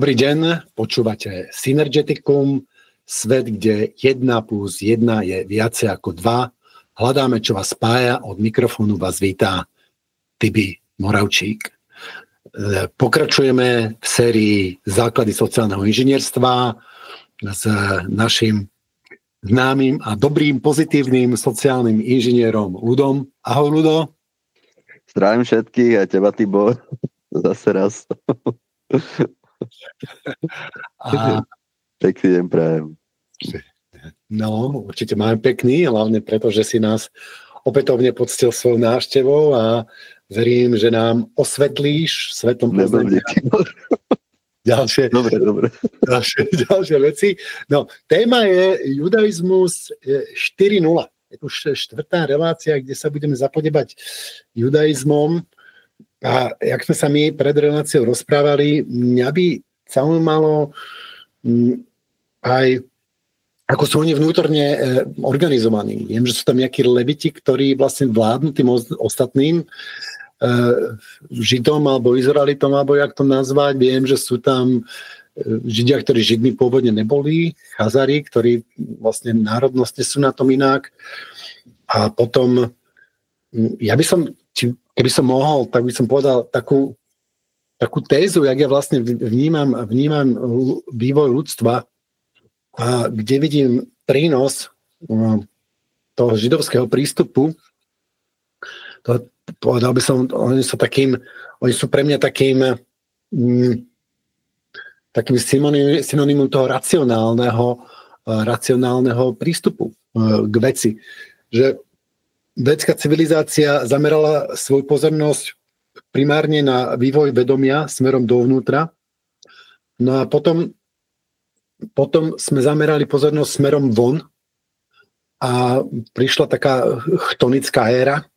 Dobrý deň, počúvate Synergeticum, svet, kde 1 plus 1 je viacej ako 2. Hľadáme, čo vás spája, od mikrofónu vás vítá Tibi Moravčík. E, pokračujeme v sérii Základy sociálneho inžinierstva s našim známym a dobrým, pozitívnym sociálnym inžinierom Ludom. Ahoj, Ludo. Zdravím všetkých a teba, Tibor. Zase raz. A... Pekný deň prajem. No, určite máme pekný, hlavne preto, že si nás opätovne poctil svojou návštevou a verím, že nám osvetlíš svetom poznania ďalšie, dobre, dobre. Ďalšie, ďalšie veci. No, téma je judaizmus 4.0. Je tu štvrtá relácia, kde sa budeme zapodebať judaizmom. A jak sme sa my pred reláciou rozprávali, mňa by zaujímalo mm, aj ako sú oni vnútorne e, organizovaní. Viem, že sú tam nejakí leviti, ktorí vlastne vládnu tým ostatným e, Židom alebo Izraelitom, alebo jak to nazvať. Viem, že sú tam e, Židia, ktorí Židmi pôvodne neboli, Chazari, ktorí vlastne národnosti sú na tom inak. A potom, ja by som, či keby som mohol, tak by som povedal takú, takú tézu, jak ja vlastne vnímam, vnímam vývoj ľudstva a kde vidím prínos no, toho židovského prístupu, to povedal by som, oni sú takým, oni sú pre mňa takým mm, takým synonymom toho racionálneho, racionálneho prístupu e, k veci. Že vedecká civilizácia zamerala svoju pozornosť primárne na vývoj vedomia smerom dovnútra. No a potom, potom sme zamerali pozornosť smerom von a prišla taká chtonická éra,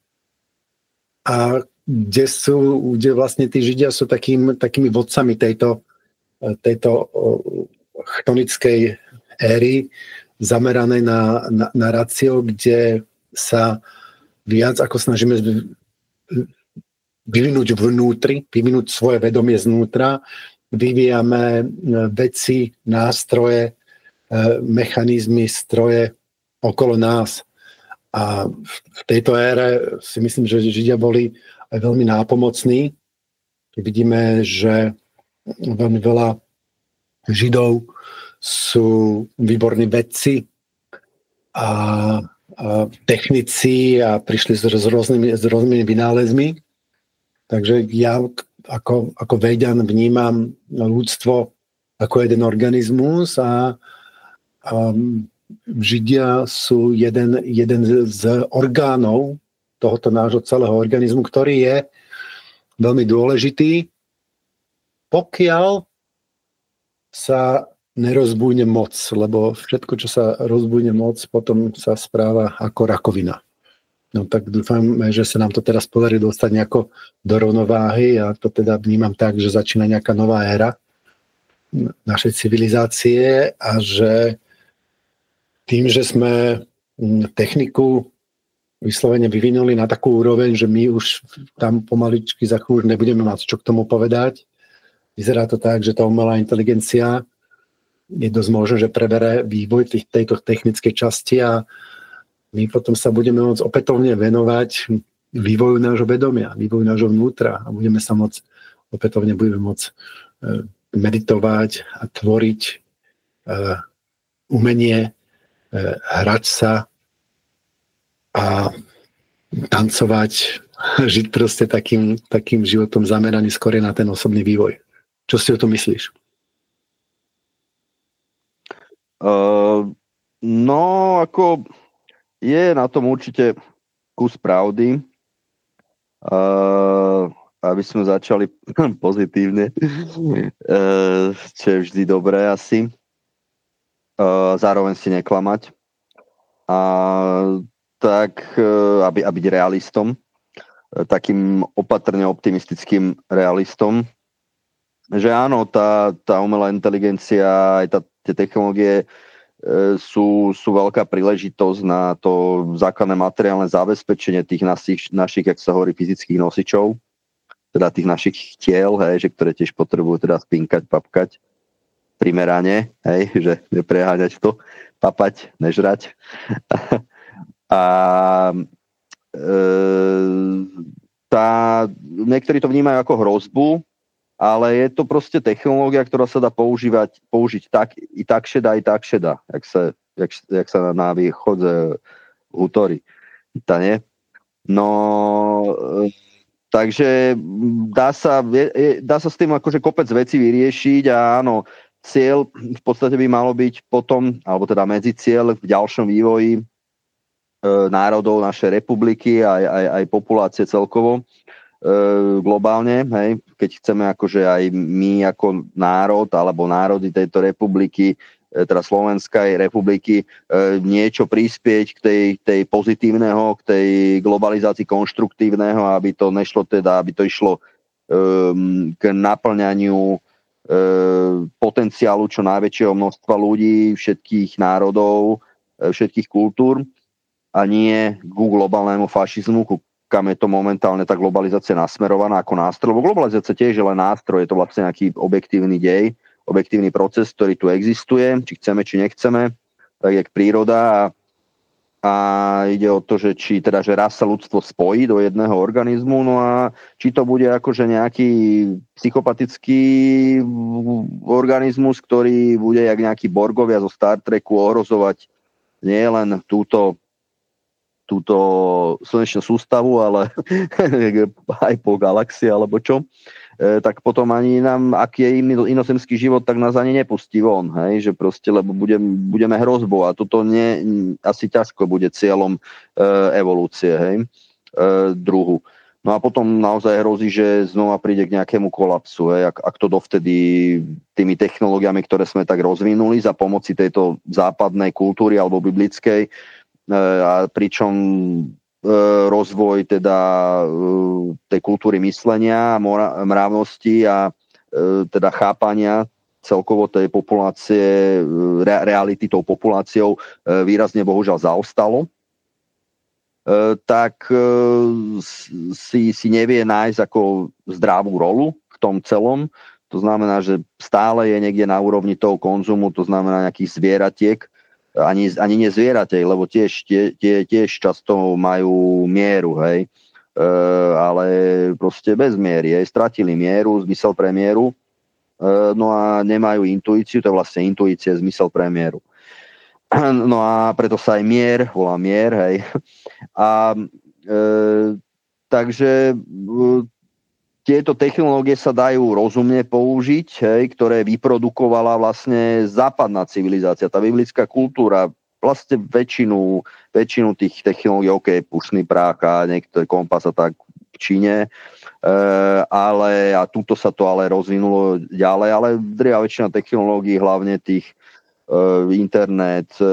a kde, sú, kde vlastne tí Židia sú takým, takými vodcami tejto, tejto chtonickej éry, zameranej na, na, na racio, kde sa viac ako snažíme vyvinúť vnútri, vyvinúť svoje vedomie znútra, vyvíjame e, veci, nástroje, e, mechanizmy, stroje okolo nás. A v tejto ére si myslím, že Židia boli aj veľmi nápomocní. Vidíme, že veľmi veľa Židov sú výborní vedci a technici a prišli s, s, rôznymi, s rôznymi vynálezmi. Takže ja ako, ako vedian vnímam ľudstvo ako jeden organizmus a, a Židia sú jeden, jeden z orgánov tohoto nášho celého organizmu, ktorý je veľmi dôležitý, pokiaľ sa nerozbújne moc, lebo všetko, čo sa rozbújne moc, potom sa správa ako rakovina. No tak dúfam, že sa nám to teraz podarí dostať nejako do rovnováhy a to teda vnímam tak, že začína nejaká nová éra našej civilizácie a že tým, že sme mm, techniku vyslovene vyvinuli na takú úroveň, že my už tam pomaličky za chvíľu nebudeme mať čo k tomu povedať. Vyzerá to tak, že tá umelá inteligencia je dosť možné, že prebere vývoj tých, tejto technickej časti a my potom sa budeme môcť opätovne venovať vývoju nášho vedomia, vývoju nášho vnútra a budeme sa môcť, opätovne budeme môcť e, meditovať a tvoriť e, umenie, e, hrať sa a tancovať, žiť proste takým, takým životom zameraný skôr na ten osobný vývoj. Čo si o to myslíš? Uh, no, ako je na tom určite kus pravdy. Uh, aby sme začali pozitívne, uh, čo je vždy dobré asi. Uh, zároveň si neklamať. A tak, uh, aby, aby byť realistom, uh, takým opatrne optimistickým realistom, že áno, tá, tá umelá inteligencia, aj tá, tie technológie E, sú, sú veľká príležitosť na to základné materiálne zabezpečenie tých našich, našich, jak sa hovorí, fyzických nosičov, teda tých našich tiel, hej, že ktoré tiež potrebujú teda spinkať, papkať primerane, hej, že nepreháňať to, papať, nežrať. A e, tá, niektorí to vnímajú ako hrozbu, ale je to proste technológia, ktorá sa dá používať, použiť tak, i tak šeda, i tak šeda, jak sa, jak, jak sa na východe útory. Tá nie? No, e, takže dá sa, dá sa s tým akože kopec veci vyriešiť a áno, cieľ v podstate by malo byť potom, alebo teda medzi cieľ v ďalšom vývoji e, národov našej republiky aj, aj, aj populácie celkovo globálne, hej, keď chceme akože aj my ako národ alebo národy tejto republiky, e, teda Slovenskej republiky, e, niečo prispieť k tej, tej pozitívneho, k tej globalizácii konštruktívneho, aby to nešlo teda, aby to išlo um, k naplňaniu um, potenciálu čo najväčšieho množstva ľudí, všetkých národov, všetkých kultúr a nie ku globálnemu fašizmu, ku kam je to momentálne tá globalizácia nasmerovaná ako nástroj, lebo globalizácia tiež je len nástroj, je to vlastne nejaký objektívny dej, objektívny proces, ktorý tu existuje, či chceme, či nechceme, tak jak príroda a, a ide o to, že či teda, že raz sa ľudstvo spojí do jedného organizmu, no a či to bude akože nejaký psychopatický organizmus, ktorý bude jak nejaký Borgovia zo Star Treku ohrozovať nie len túto túto slnečnú sústavu, ale aj po galaxii alebo čo, e, tak potom ani nám, aký je inozemský život, tak nás ani nepustí von, hej, že proste, lebo budem, budeme hrozbou a toto nie, asi ťažko bude cieľom e, evolúcie, hej, e, druhu. No a potom naozaj hrozí, že znova príde k nejakému kolapsu, hej, ak, ak to dovtedy tými technológiami, ktoré sme tak rozvinuli za pomoci tejto západnej kultúry alebo biblickej, a pričom e, rozvoj teda e, tej kultúry myslenia, mravnosti a teda chápania celkovo tej populácie, reality tou populáciou výrazne bohužiaľ zaostalo, tak si, si nevie nájsť ako zdravú rolu v tom celom. To znamená, že stále je niekde na úrovni toho konzumu, to znamená nejakých zvieratiek, ani, ani nie lebo tiež, tie, tie, tiež často majú mieru, hej. E, ale proste bez miery, hej. Stratili mieru, zmysel pre mieru, e, no a nemajú intuíciu, to je vlastne intuícia, zmysel pre mieru. No a preto sa aj mier volá mier, hej. A e, takže tieto technológie sa dajú rozumne použiť, hej, ktoré vyprodukovala vlastne západná civilizácia, tá biblická kultúra, vlastne väčšinu, väčšinu tých technológií, OK, pušný prách a niektoré kompas tak v Číne, e, ale a tuto sa to ale rozvinulo ďalej, ale drvia väčšina technológií, hlavne tých e, internet, e,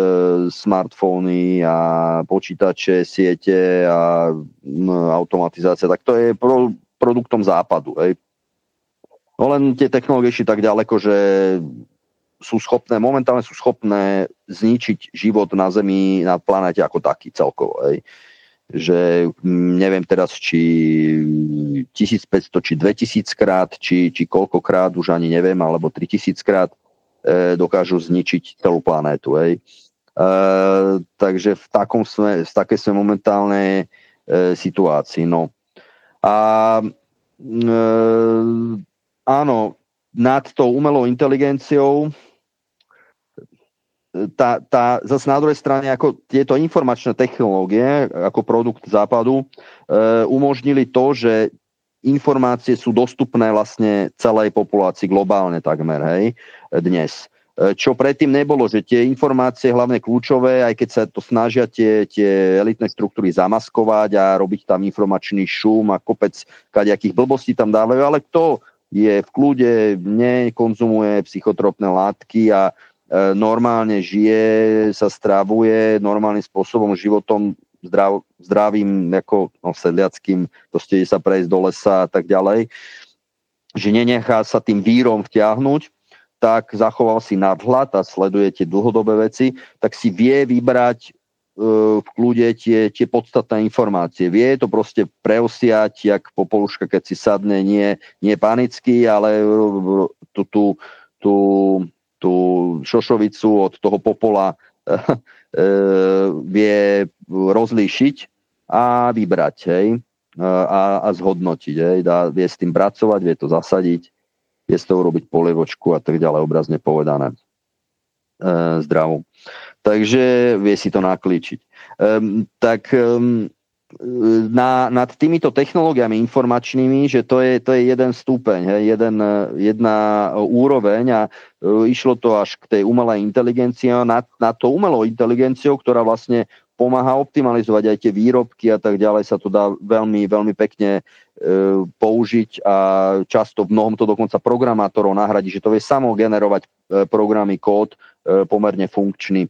smartfóny a počítače, siete a no, automatizácia, tak to je pro, produktom západu. Hej. No len tie technológie šli tak ďaleko, že sú schopné, momentálne sú schopné zničiť život na Zemi, na planete ako taký celkovo. Hej. Že mm, neviem teraz, či 1500, či 2000 krát, či, či koľkokrát, už ani neviem, alebo 3000 krát e, dokážu zničiť celú planétu. Hej. E, takže v, takom sme, v takej sme momentálnej e, situácii. No. A e, áno, nad tou umelou inteligenciou tá, tá, zase na druhej strane, ako tieto informačné technológie, ako produkt západu, e, umožnili to, že informácie sú dostupné vlastne celej populácii globálne takmer, hej, dnes. Čo predtým nebolo, že tie informácie, hlavne kľúčové, aj keď sa to snažia tie, tie elitné štruktúry zamaskovať a robiť tam informačný šum a kopec kaďakých blbostí tam dávajú, ale kto je v kľude, nekonzumuje psychotropné látky a e, normálne žije, sa stravuje normálnym spôsobom, životom zdrav, zdravým, ako no, sedliackým, proste sa prejsť do lesa a tak ďalej, že nenechá sa tým vírom vtiahnuť, tak zachoval si nadhľad a sleduje tie dlhodobé veci, tak si vie vybrať e, v kľude tie, tie podstatné informácie. Vie to proste preosiať, jak popoluška, keď si sadne, nie, nie panicky, ale tú, tú, tú, tú šošovicu od toho popola e, vie rozlíšiť a vybrať, hej, a, a zhodnotiť, hej, dá, vie s tým pracovať, vie to zasadiť je z toho robiť polievočku a tak ďalej, obrazne povedané. E, zdravú. Takže vie si to naklíčiť. E, tak e, na, nad týmito technológiami informačnými, že to je, to je jeden stupeň, hej, jeden, jedna úroveň a e, išlo to až k tej umelej inteligencii a nad, nad to umelou inteligenciou, ktorá vlastne pomáha optimalizovať aj tie výrobky a tak ďalej, sa to dá veľmi, veľmi pekne e, použiť a často v mnohom to dokonca programátorov nahradí, že to vie samo generovať e, programy, kód e, pomerne funkčný.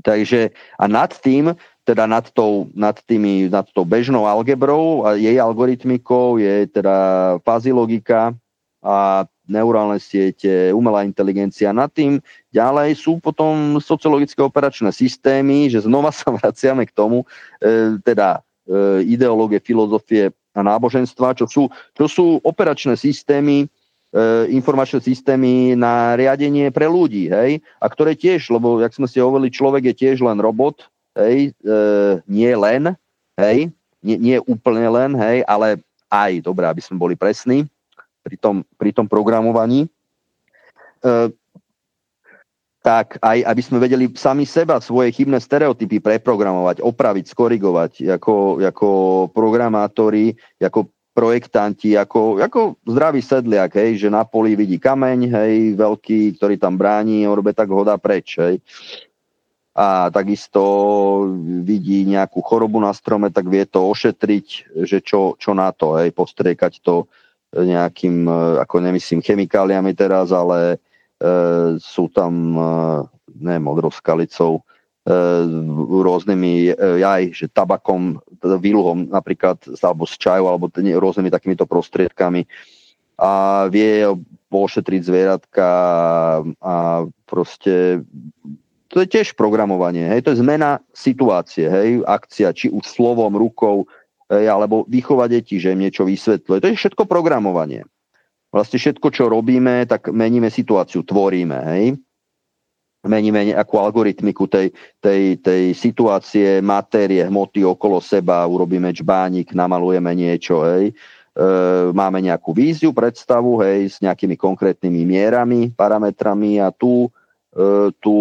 Takže a nad tým, teda nad tou, nad, tými, nad tou bežnou algebrou a jej algoritmikou je teda fuzzy logika a neurálne siete, umelá inteligencia. Nad tým. Ďalej sú potom sociologické operačné systémy, že znova sa vraciame k tomu, e, teda e, ideológie, filozofie a náboženstva, čo sú, čo sú operačné systémy, e, informačné systémy na riadenie pre ľudí, hej, a ktoré tiež, lebo, jak sme si hovorili, človek je tiež len robot, hej, e, nie len, hej, nie, nie úplne len, hej, ale aj, dobré, aby sme boli presní, pri tom, pri tom programovaní, e, tak aj aby sme vedeli sami seba svoje chybné stereotypy preprogramovať, opraviť, skorigovať ako, ako programátori, ako projektanti, ako, ako zdravý sedliak, hej, že na poli vidí kameň, hej, veľký, ktorý tam bráni, on robí tak ho dá preč, hej. A takisto vidí nejakú chorobu na strome, tak vie to ošetriť, že čo, čo na to, hej, postriekať to nejakým, e, ako nemyslím chemikáliami teraz, ale e, sú tam, e, ne, modroskalicou, e, rôznymi, e, aj, že tabakom, teda výluhom napríklad, alebo z čaju, alebo t- rôznymi takýmito prostriedkami. A vie pošetriť zvieratka a proste to je tiež programovanie, hej, to je zmena situácie, hej, akcia, či už slovom, rukou, alebo vychovať deti, že im niečo vysvetľuje. To je všetko programovanie. Vlastne všetko, čo robíme, tak meníme situáciu, tvoríme, hej? Meníme nejakú algoritmiku tej, tej, tej situácie, matérie, hmoty okolo seba, urobíme čbánik, namalujeme niečo, hej? E, máme nejakú víziu, predstavu, hej, s nejakými konkrétnymi mierami, parametrami a tu e, tú,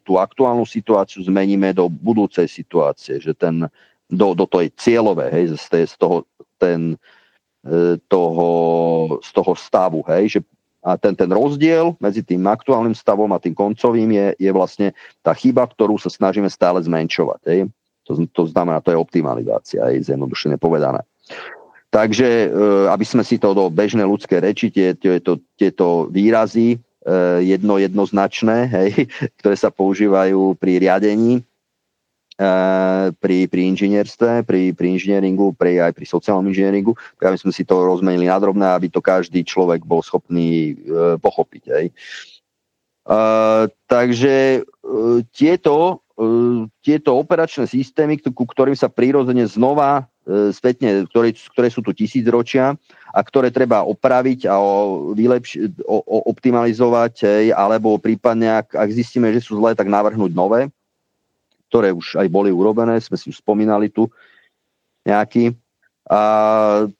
tú aktuálnu situáciu zmeníme do budúcej situácie, že ten, do, do tej cieľové, hej, z, z toho, ten, e, toho, z toho stavu, hej, že a ten, ten rozdiel medzi tým aktuálnym stavom a tým koncovým je, je vlastne tá chyba, ktorú sa snažíme stále zmenšovať. Hej. To, to znamená, to je optimalizácia, hej, zjednodušene povedané. Takže, e, aby sme si to do bežnej ľudskej reči, tieto, tieto výrazy e, jedno, jednoznačné, hej, ktoré sa používajú pri riadení, pri, pri inžinierstve, pri, pri inžinieringu, pri, aj pri sociálnom inžinieringu, aby sme si to rozmenili na drobné, aby to každý človek bol schopný uh, pochopiť. Hej. Uh, takže uh, tieto, uh, tieto operačné systémy, ku ktorým sa prírodzene znova uh, spätne, ktoré, ktoré sú tu tisíc ročia a ktoré treba opraviť a o, vylepš- o, o, optimalizovať, hej, alebo prípadne, ak, ak zistíme, že sú zlé, tak navrhnúť nové ktoré už aj boli urobené, sme si už spomínali tu nejaký, a,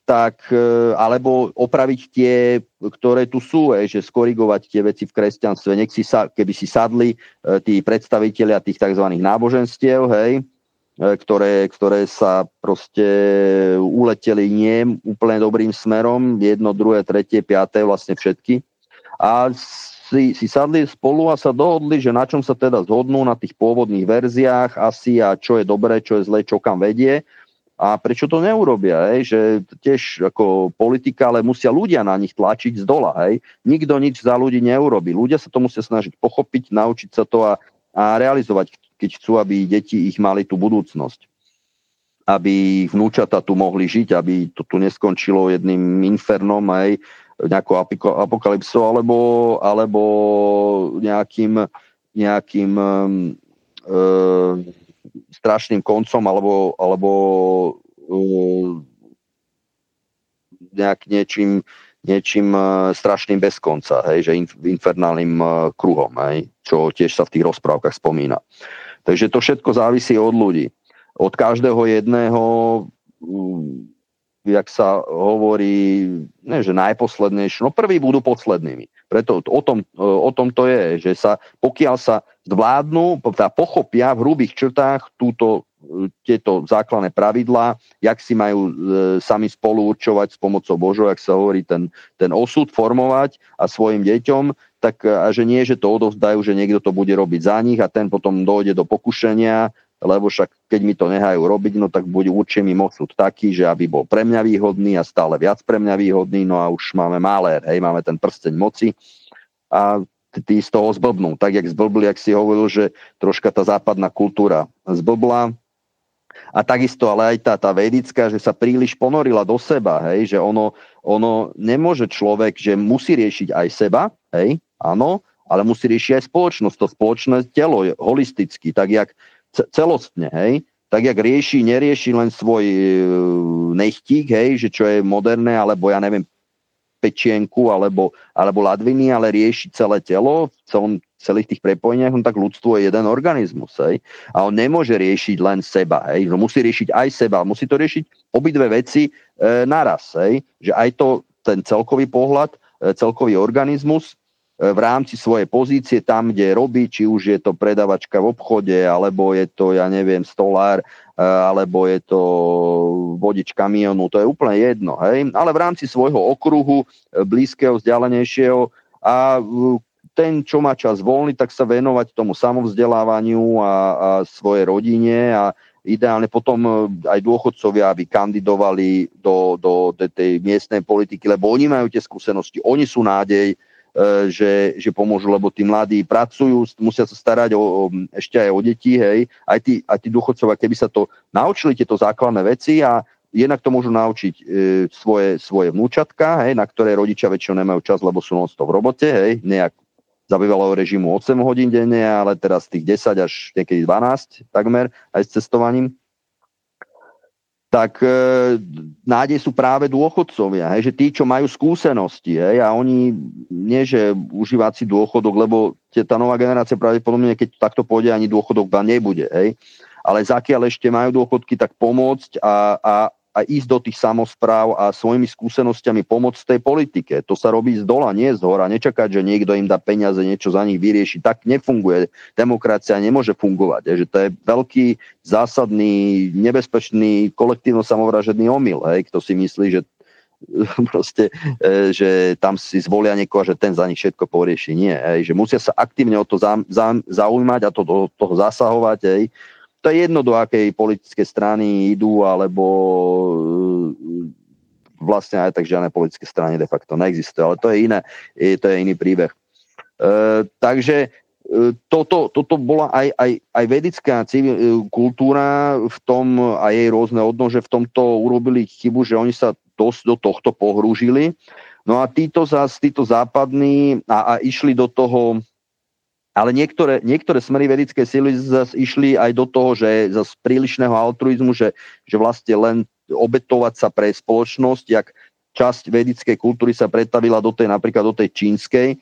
tak, e, alebo opraviť tie, ktoré tu sú, aj, že skorigovať tie veci v kresťanstve. Nech si sa, keby si sadli e, tí predstavitelia tých tzv. náboženstiev, hej, e, ktoré, ktoré sa proste uleteli nie úplne dobrým smerom, jedno, druhé, tretie, piaté, vlastne všetky. A si, si sadli spolu a sa dohodli, že na čom sa teda zhodnú na tých pôvodných verziách asi a čo je dobré, čo je zlé, čo kam vedie a prečo to neurobia, hej? že tiež ako politika, ale musia ľudia na nich tlačiť z dola. Hej? Nikto nič za ľudí neurobi. Ľudia sa to musia snažiť pochopiť, naučiť sa to a, a realizovať, keď chcú, aby deti ich mali tú budúcnosť. Aby ich vnúčata tu mohli žiť, aby to tu neskončilo jedným infernom, aj nejakou apokalypsou, alebo, alebo nejakým, nejakým um, strašným koncom alebo, alebo uh, nejak niečím, niečím uh, strašným bez konca, hej, že infernálnym uh, kruhom, hej, čo tiež sa v tých rozprávkach spomína. Takže to všetko závisí od ľudí. Od každého jedného, um, jak sa hovorí, ne, že najposlednejšie, no prví budú poslednými. Preto o tom, o tom to je, že sa, pokiaľ sa zvládnu, teda pochopia v hrubých črtách túto, e, tieto základné pravidlá, jak si majú e, sami spolu určovať s pomocou Božo, jak sa hovorí, ten, ten osud formovať a svojim deťom, tak e, a že nie, že to odovzdajú, že niekto to bude robiť za nich a ten potom dojde do pokušenia, lebo však keď mi to nehajú robiť, no tak bude určite mi osud taký, že aby bol pre mňa výhodný a stále viac pre mňa výhodný, no a už máme malér, hej, máme ten prsteň moci a tí z toho zblbnú. Tak, jak zblbli, jak si hovoril, že troška tá západná kultúra zblbla. A takisto, ale aj tá, tá vedická, že sa príliš ponorila do seba, hej, že ono, ono nemôže človek, že musí riešiť aj seba, hej, áno, ale musí riešiť aj spoločnosť. To spoločné telo je holisticky, tak jak celostne, hej, tak jak rieši, nerieši len svoj e, nechtík, hej, že čo je moderné, alebo ja neviem, pečienku alebo, alebo ladviny, ale rieši celé telo v celom, celých tých prepojeniach, no tak ľudstvo je jeden organizmus. Hej? A on nemôže riešiť len seba. Hej? No musí riešiť aj seba. Musí to riešiť obidve veci e, naraz. Hej? Že aj to, ten celkový pohľad, e, celkový organizmus v rámci svojej pozície tam, kde robí, či už je to predavačka v obchode, alebo je to, ja neviem, stolár, eh, alebo je to vodič kamionu, to je úplne jedno, hej? ale v rámci svojho okruhu, eh, blízkeho, vzdialenejšieho a ten, čo má čas voľný, tak sa venovať tomu samovzdelávaniu a, a svojej rodine a ideálne potom eh, aj dôchodcovia, aby kandidovali do, do, do tej miestnej politiky, lebo oni majú tie skúsenosti, oni sú nádej, že, že pomôžu, lebo tí mladí pracujú, musia sa starať o, o, ešte aj o deti, hej, aj tí, aj tí dôchodcovia, keby sa to naučili, tieto základné veci a jednak to môžu naučiť e, svoje, svoje vnúčatka, hej, na ktoré rodičia väčšinou nemajú čas, lebo sú non v robote, hej, nejak za bývalého režimu 8 hodín denne, ale teraz tých 10 až niekedy 12 takmer aj s cestovaním tak e, nádej sú práve dôchodcovia, hej, že tí, čo majú skúsenosti hej, a oni nie, že užívací dôchodok, lebo tá nová generácia pravdepodobne, keď takto pôjde, ani dôchodok nebude. Hej. Ale zakiaľ ešte majú dôchodky, tak pomôcť a, a, a ísť do tých samozpráv a svojimi skúsenostiami pomôcť tej politike. To sa robí z dola, nie z hora. Nečakať, že niekto im dá peniaze, niečo za nich vyrieši. Tak nefunguje. Demokracia nemôže fungovať. Že to je veľký, zásadný, nebezpečný, kolektívno samovražedný omyl. Hej, kto si myslí, že proste, e, že tam si zvolia niekoho, že ten za nich všetko porieši. Nie, hej, že musia sa aktívne o to za, za, zaujímať a to, do toho zasahovať. Hej to je jedno, do akej politické strany idú, alebo e, vlastne aj tak žiadne politické strany de facto neexistuje, ale to je iné, to je iný príbeh. E, takže e, toto, toto bola aj, aj, aj vedická civil, kultúra v tom a jej rôzne odnože v tomto urobili chybu, že oni sa dosť do tohto pohrúžili. No a títo zás, títo západní a, a išli do toho ale niektoré, niektoré smery vedecké síly zase išli aj do toho, že z prílišného altruizmu, že, že vlastne len obetovať sa pre spoločnosť, jak časť vedeckej kultúry sa pretavila do tej, napríklad do tej čínskej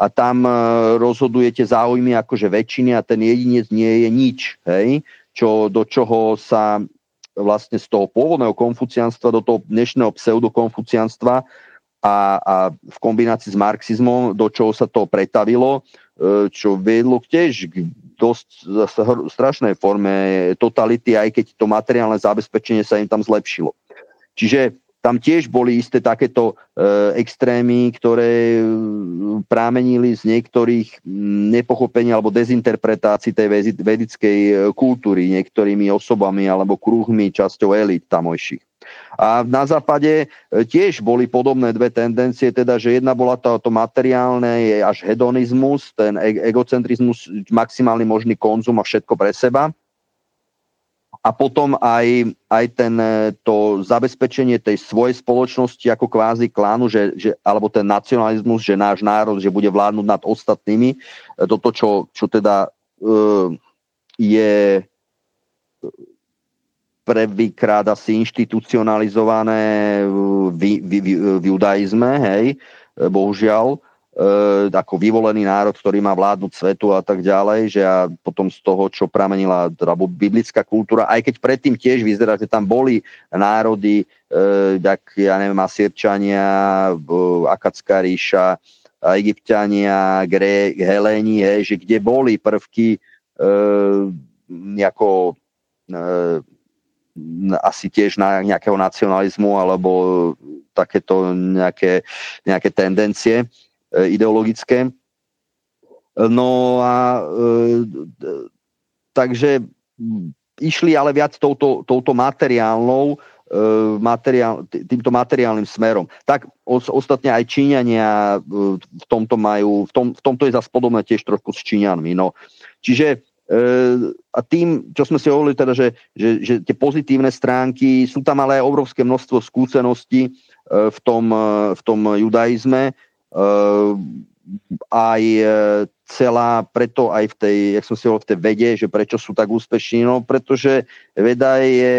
a tam e, rozhodujete záujmy akože väčšiny a ten jedinec nie je nič, hej? Čo, do čoho sa vlastne z toho pôvodného konfucianstva do toho dnešného pseudokonfucianstva a, a v kombinácii s marxizmom, do čoho sa to pretavilo, E, čo viedlo tiež k dosť strašnej forme totality, aj keď to materiálne zabezpečenie sa im tam zlepšilo. Čiže tam tiež boli isté takéto e, extrémy, ktoré e, prámenili z niektorých nepochopení alebo dezinterpretácií tej vedickej e, kultúry niektorými osobami alebo kruhmi, časťou elit tamojších. A na západe e, tiež boli podobné dve tendencie, teda, že jedna bola to, to materiálne až hedonizmus, ten egocentrizmus, maximálny možný konzum a všetko pre seba. A potom aj, aj ten, e, to zabezpečenie tej svojej spoločnosti ako kvázi klánu, že, že, alebo ten nacionalizmus, že náš národ, že bude vládnuť nad ostatnými, e, toto, čo, čo teda uh, je prvýkrát asi inštitucionalizované v, v, v, v judaizme, hej, bohužiaľ, e, ako vyvolený národ, ktorý má vládnuť svetu a tak ďalej, že a potom z toho, čo pramenila alebo biblická kultúra, aj keď predtým tiež vyzerá, že tam boli národy, e, tak ja neviem, Asierčania, e, Akacká ríša, Egyptiania, Gré, Heléni, hej, že kde boli prvky e, nejako e, asi tiež na nejakého nacionalizmu alebo takéto nejaké, nejaké tendencie. E, ideologické. No a e, takže išli ale viac touto, touto materiálnou, e, materiál, týmto materiálnym smerom. Tak ostatne aj Číňania v tomto majú, v, tom, v tomto je zase podobné tiež trošku s Číňanmi. No. Čiže a tým, čo sme si hovorili, teda, že, že, že tie pozitívne stránky, sú tam ale aj obrovské množstvo skúseností v tom, v tom judaizme, aj e, celá, preto aj v tej, jak som si hovoril, v tej vede, že prečo sú tak úspešní, no pretože veda je,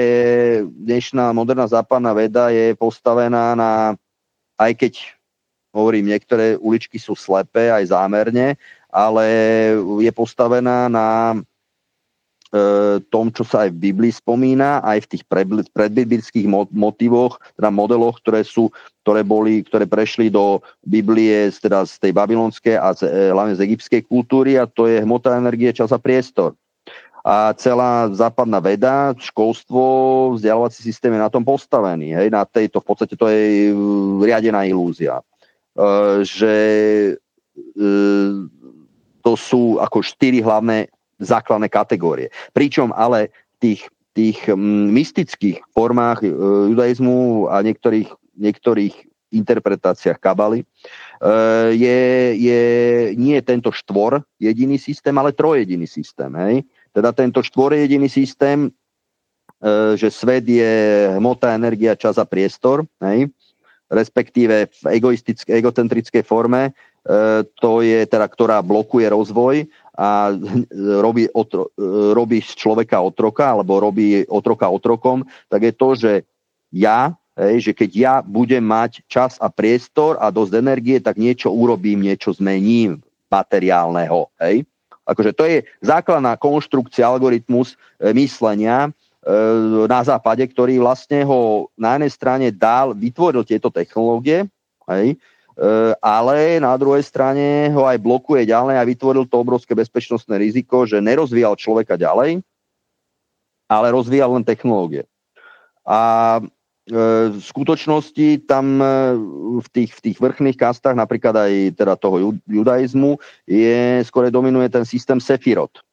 dnešná moderná západná veda je postavená na, aj keď hovorím, niektoré uličky sú slepé aj zámerne, ale je postavená na E, tom, čo sa aj v Biblii spomína, aj v tých predbiblických motivoch, teda modeloch, ktoré sú, ktoré boli, ktoré prešli do Biblie, teda z tej babylonskej a e, hlavne z egyptskej kultúry a to je hmota, energie, čas a priestor. A celá západná veda, školstvo, vzdelávací systém je na tom postavený. Hej, na tejto, v podstate to je riadená ilúzia. E, že e, to sú ako štyri hlavné základné kategórie. Pričom ale tých, tých mm, mystických formách e, judaizmu a niektorých, niektorých interpretáciách kabaly e, je, je nie tento štvor jediný systém, ale trojediný systém. Hej? Teda tento štvor jediný systém, e, že svet je hmota, energia, čas a priestor, hej? respektíve v egoistickej, egocentrickej forme, to je teda, ktorá blokuje rozvoj a robí, otro, robí z človeka otroka alebo robí otroka otrokom, tak je to, že ja, hej, že keď ja budem mať čas a priestor a dosť energie, tak niečo urobím, niečo zmením materiálneho. Hej. Akože to je základná konštrukcia, algoritmus e, myslenia e, na západe, ktorý vlastne ho na jednej strane dal, vytvoril tieto technológie, hej, E, ale na druhej strane ho aj blokuje ďalej a vytvoril to obrovské bezpečnostné riziko, že nerozvíjal človeka ďalej, ale rozvíjal len technológie. A e, v skutočnosti tam e, v tých, v tých vrchných kastách, napríklad aj teda toho judaizmu, je skôr dominuje ten systém Sefirot.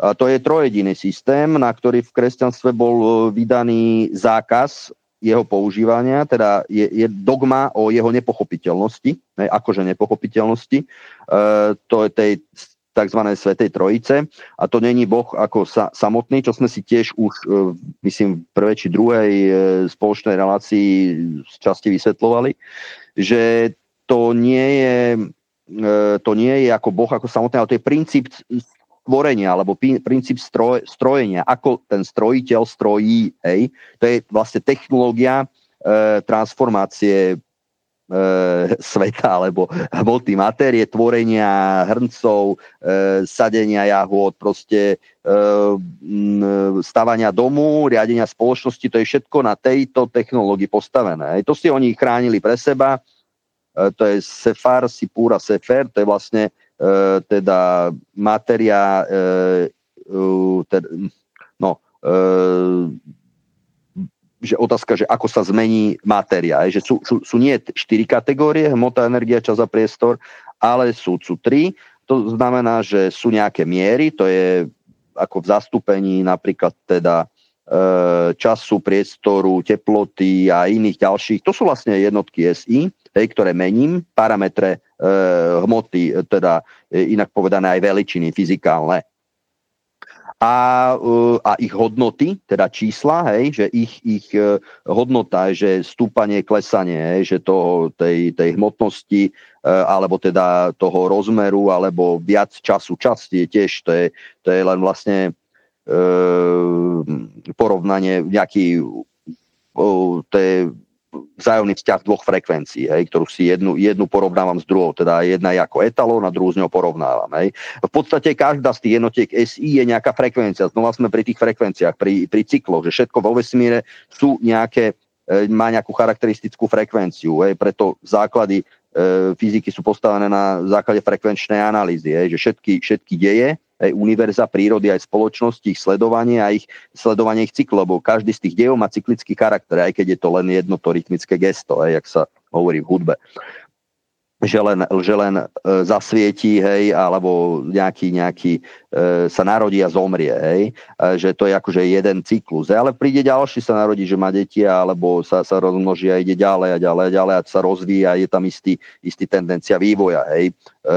A to je trojediný systém, na ktorý v kresťanstve bol vydaný zákaz jeho používania, teda je, je dogma o jeho nepochopiteľnosti, ne, akože nepochopiteľnosti, e, to je tej tzv. Svetej Trojice a to není Boh ako sa, samotný, čo sme si tiež už, e, myslím, v prvej či druhej e, spoločnej relácii z časti vysvetlovali, že to nie je e, to nie je ako Boh ako samotný, ale to je princíp stvorenia alebo princíp stroj, strojenia, ako ten strojiteľ strojí, hej, to je vlastne technológia e, transformácie e, sveta alebo hmoty matérie, tvorenia hrncov, e, sadenia jahôd, proste e, stavania domu, riadenia spoločnosti, to je všetko na tejto technológii postavené. Hej. To si oni chránili pre seba, e, to je Sefar, Sipura, Sefer, to je vlastne teda materia, e, teda, no, e, že otázka, že ako sa zmení matéria. Že sú, sú, sú nie štyri kategórie, hmota, energia, čas a priestor, ale sú, sú tri. To znamená, že sú nejaké miery, to je ako v zastúpení napríklad teda e, času, priestoru, teploty a iných ďalších. To sú vlastne jednotky SI, hej, ktoré mením, parametre e, hmoty, teda e, inak povedané aj veličiny fyzikálne a, a ich hodnoty, teda čísla, hej, že ich, ich hodnota, že stúpanie, klesanie, hej, že toho, tej, tej hmotnosti alebo teda toho rozmeru alebo viac času. Čas je tiež, to je, to je len vlastne e, porovnanie nejaký to je vzájomný vzťah dvoch frekvencií, hej, ktorú si jednu, jednu porovnávam s druhou, teda jedna je ako etalón a druhú s ňou porovnávam. Hej. V podstate každá z tých jednotiek SI je nejaká frekvencia. Znova sme pri tých frekvenciách, pri, pri cykloch, že všetko vo vesmíre sú nejaké, e, má nejakú charakteristickú frekvenciu. Hej, preto základy e, fyziky sú postavené na základe frekvenčnej analýzy, hej, že všetky, všetky deje univerza, prírody, aj spoločnosti, ich sledovanie a ich sledovanie ich cyklov, lebo každý z tých dejov má cyklický charakter, aj keď je to len jedno to rytmické gesto, aj jak sa hovorí v hudbe že len, že len e, zasvietí, hej, alebo nejaký, nejaký e, sa narodí a zomrie, hej, e, že to je akože jeden cyklus. Hej, ale príde ďalší, sa narodí, že má deti, alebo sa, sa rozmnoží a ide ďalej a ďalej a ďalej a sa rozvíja, je tam istý, istý tendencia vývoja, hej, e,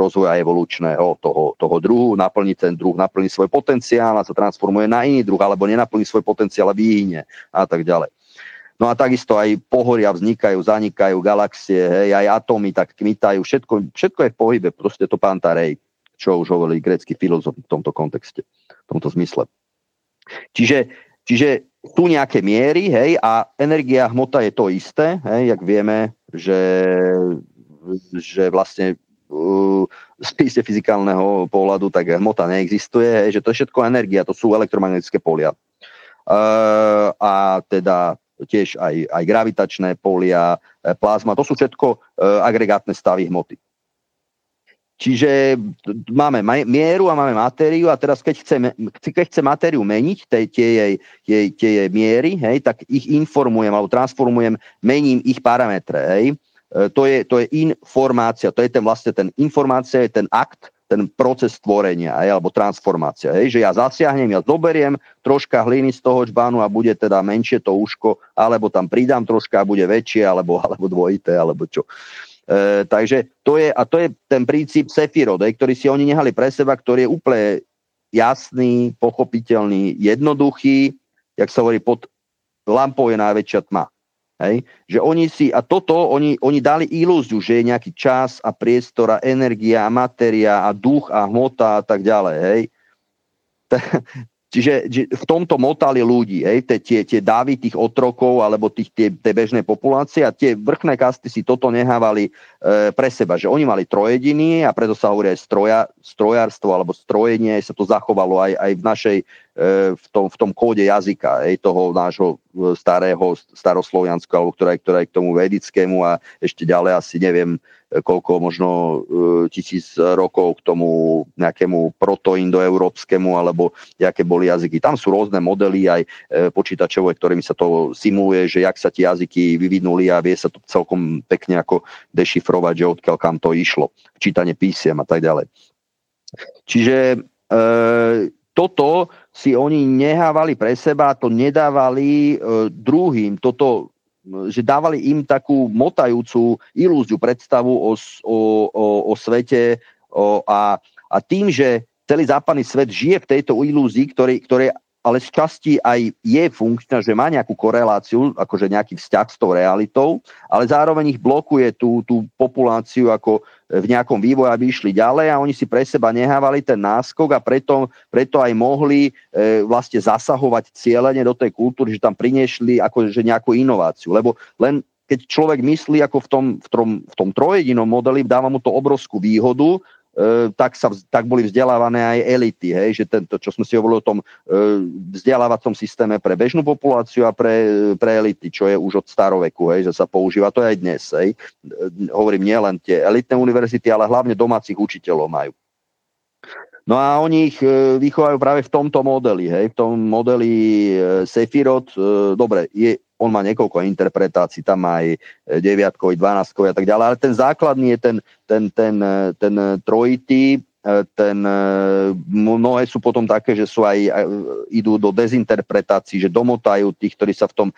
rozvoja evolučného toho, toho druhu, naplní ten druh, naplní svoj potenciál a sa transformuje na iný druh, alebo nenaplní svoj potenciál a vyhyne a tak ďalej. No a takisto aj pohoria vznikajú, zanikajú, galaxie, hej, aj atómy tak kmitajú, všetko, všetko je v pohybe, proste to pantarej, čo už hovorili grécky filozof v tomto kontexte, v tomto zmysle. Čiže, čiže sú nejaké miery, hej, a energia, hmota je to isté, hej, jak vieme, že, že vlastne uh, z píste fyzikálneho pohľadu, tak hmota neexistuje, že to je všetko energia, to sú elektromagnetické polia. Uh, a teda tiež aj, aj gravitačné polia, e, plazma, to sú všetko e, agregátne stavy hmoty. Čiže máme mieru a máme matériu a teraz keď chce, keď chce matériu meniť, tie, tie, jej, tie, tie jej miery, hej, tak ich informujem alebo transformujem, mením ich parametre. Hej. E, to, je, to je informácia, to je ten vlastne ten informácia, je ten akt, ten proces stvorenia aj, alebo transformácia. Hej, že ja zasiahnem, ja zoberiem troška hliny z toho čbánu a bude teda menšie to úško, alebo tam pridám troška a bude väčšie, alebo, alebo dvojité, alebo čo. E, takže to je, a to je ten princíp Sefirod, ktorý si oni nehali pre seba, ktorý je úplne jasný, pochopiteľný, jednoduchý, jak sa hovorí, pod lampou je najväčšia tma. Hej? Že oni si, a toto oni, oni dali ilúziu, že je nejaký čas a priestor a energia a materia a duch a hmota a tak ďalej. Hej? Čiže v tomto motali ľudí, hej, tie, tie dávy tých otrokov alebo tých, tie, tie bežné populácie a tie vrchné kasty si toto nehávali e, pre seba, že oni mali trojediny a preto sa hovorí aj stroja, strojárstvo alebo strojenie, sa to zachovalo aj, aj v našej v tom, v tom kóde jazyka, aj toho nášho e, starého, staroslovianského, alebo ktorá je k tomu vedickému a ešte ďalej asi neviem, e, koľko možno tisíc rokov k tomu nejakému protoindoeurópskemu, alebo aké boli jazyky. Tam sú rôzne modely aj počítačové, ktorými sa to simuluje, že jak sa tie jazyky vyvinuli a vie sa to celkom pekne ako dešifrovať, že odkiaľ kam to išlo. Čítanie písiem a tak ďalej. Čiže e, toto si oni nehávali pre seba, to nedávali e, druhým, toto, že dávali im takú motajúcu ilúziu, predstavu o, o, o, o svete o, a, a tým, že celý západný svet žije v tejto ilúzii, ktorý, ktoré ale z časti aj je funkčná, že má nejakú koreláciu, akože nejaký vzťah s tou realitou, ale zároveň ich blokuje tú, tú populáciu ako v nejakom vývoji, aby išli ďalej a oni si pre seba nehávali ten náskok a preto, preto aj mohli e, vlastne zasahovať cieľene do tej kultúry, že tam priniešli akože nejakú inováciu. Lebo len keď človek myslí ako v tom, v tom, v tom trojedinom modeli, dáva mu to obrovskú výhodu, E, tak, sa, tak boli vzdelávané aj elity, hej, že tento, čo sme si hovorili o tom e, vzdelávacom systéme pre bežnú populáciu a pre, pre elity, čo je už od staroveku, hej, že sa používa to aj dnes. Hej. E, hovorím nie len tie elitné univerzity, ale hlavne domácich učiteľov majú. No a oni ich e, vychovajú práve v tomto modeli, hej, v tom modeli e, Sefirot, e, dobre, je, on má niekoľko interpretácií, tam má aj deviatkový, dvanáctkový a tak ďalej, ale ten základný je ten, ten, ten, ten trojitý, E, ten, e, mnohé sú potom také, že sú aj, idú do dezinterpretácií, že domotajú tých, ktorí sa v tom e,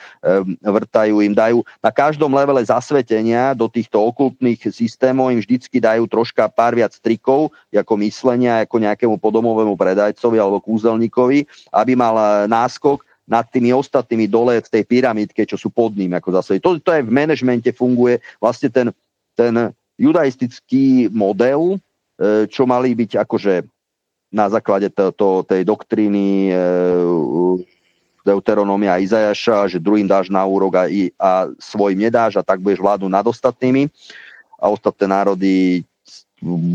vrtajú, im dajú. Na každom levele zasvetenia do týchto okultných systémov im vždycky dajú troška pár viac trikov, ako myslenia, ako nejakému podomovému predajcovi alebo kúzelníkovi, aby mal náskok nad tými ostatnými dole v tej pyramídke, čo sú pod ním. Ako zase. To, to aj v manažmente funguje. Vlastne ten, ten judaistický model, E, čo mali byť akože na základe to, to, tej doktríny e, Deuteronomia Izajaša, že druhým dáš na úrok a, a svojim nedáš a tak budeš vládnuť nad ostatnými a ostatné národy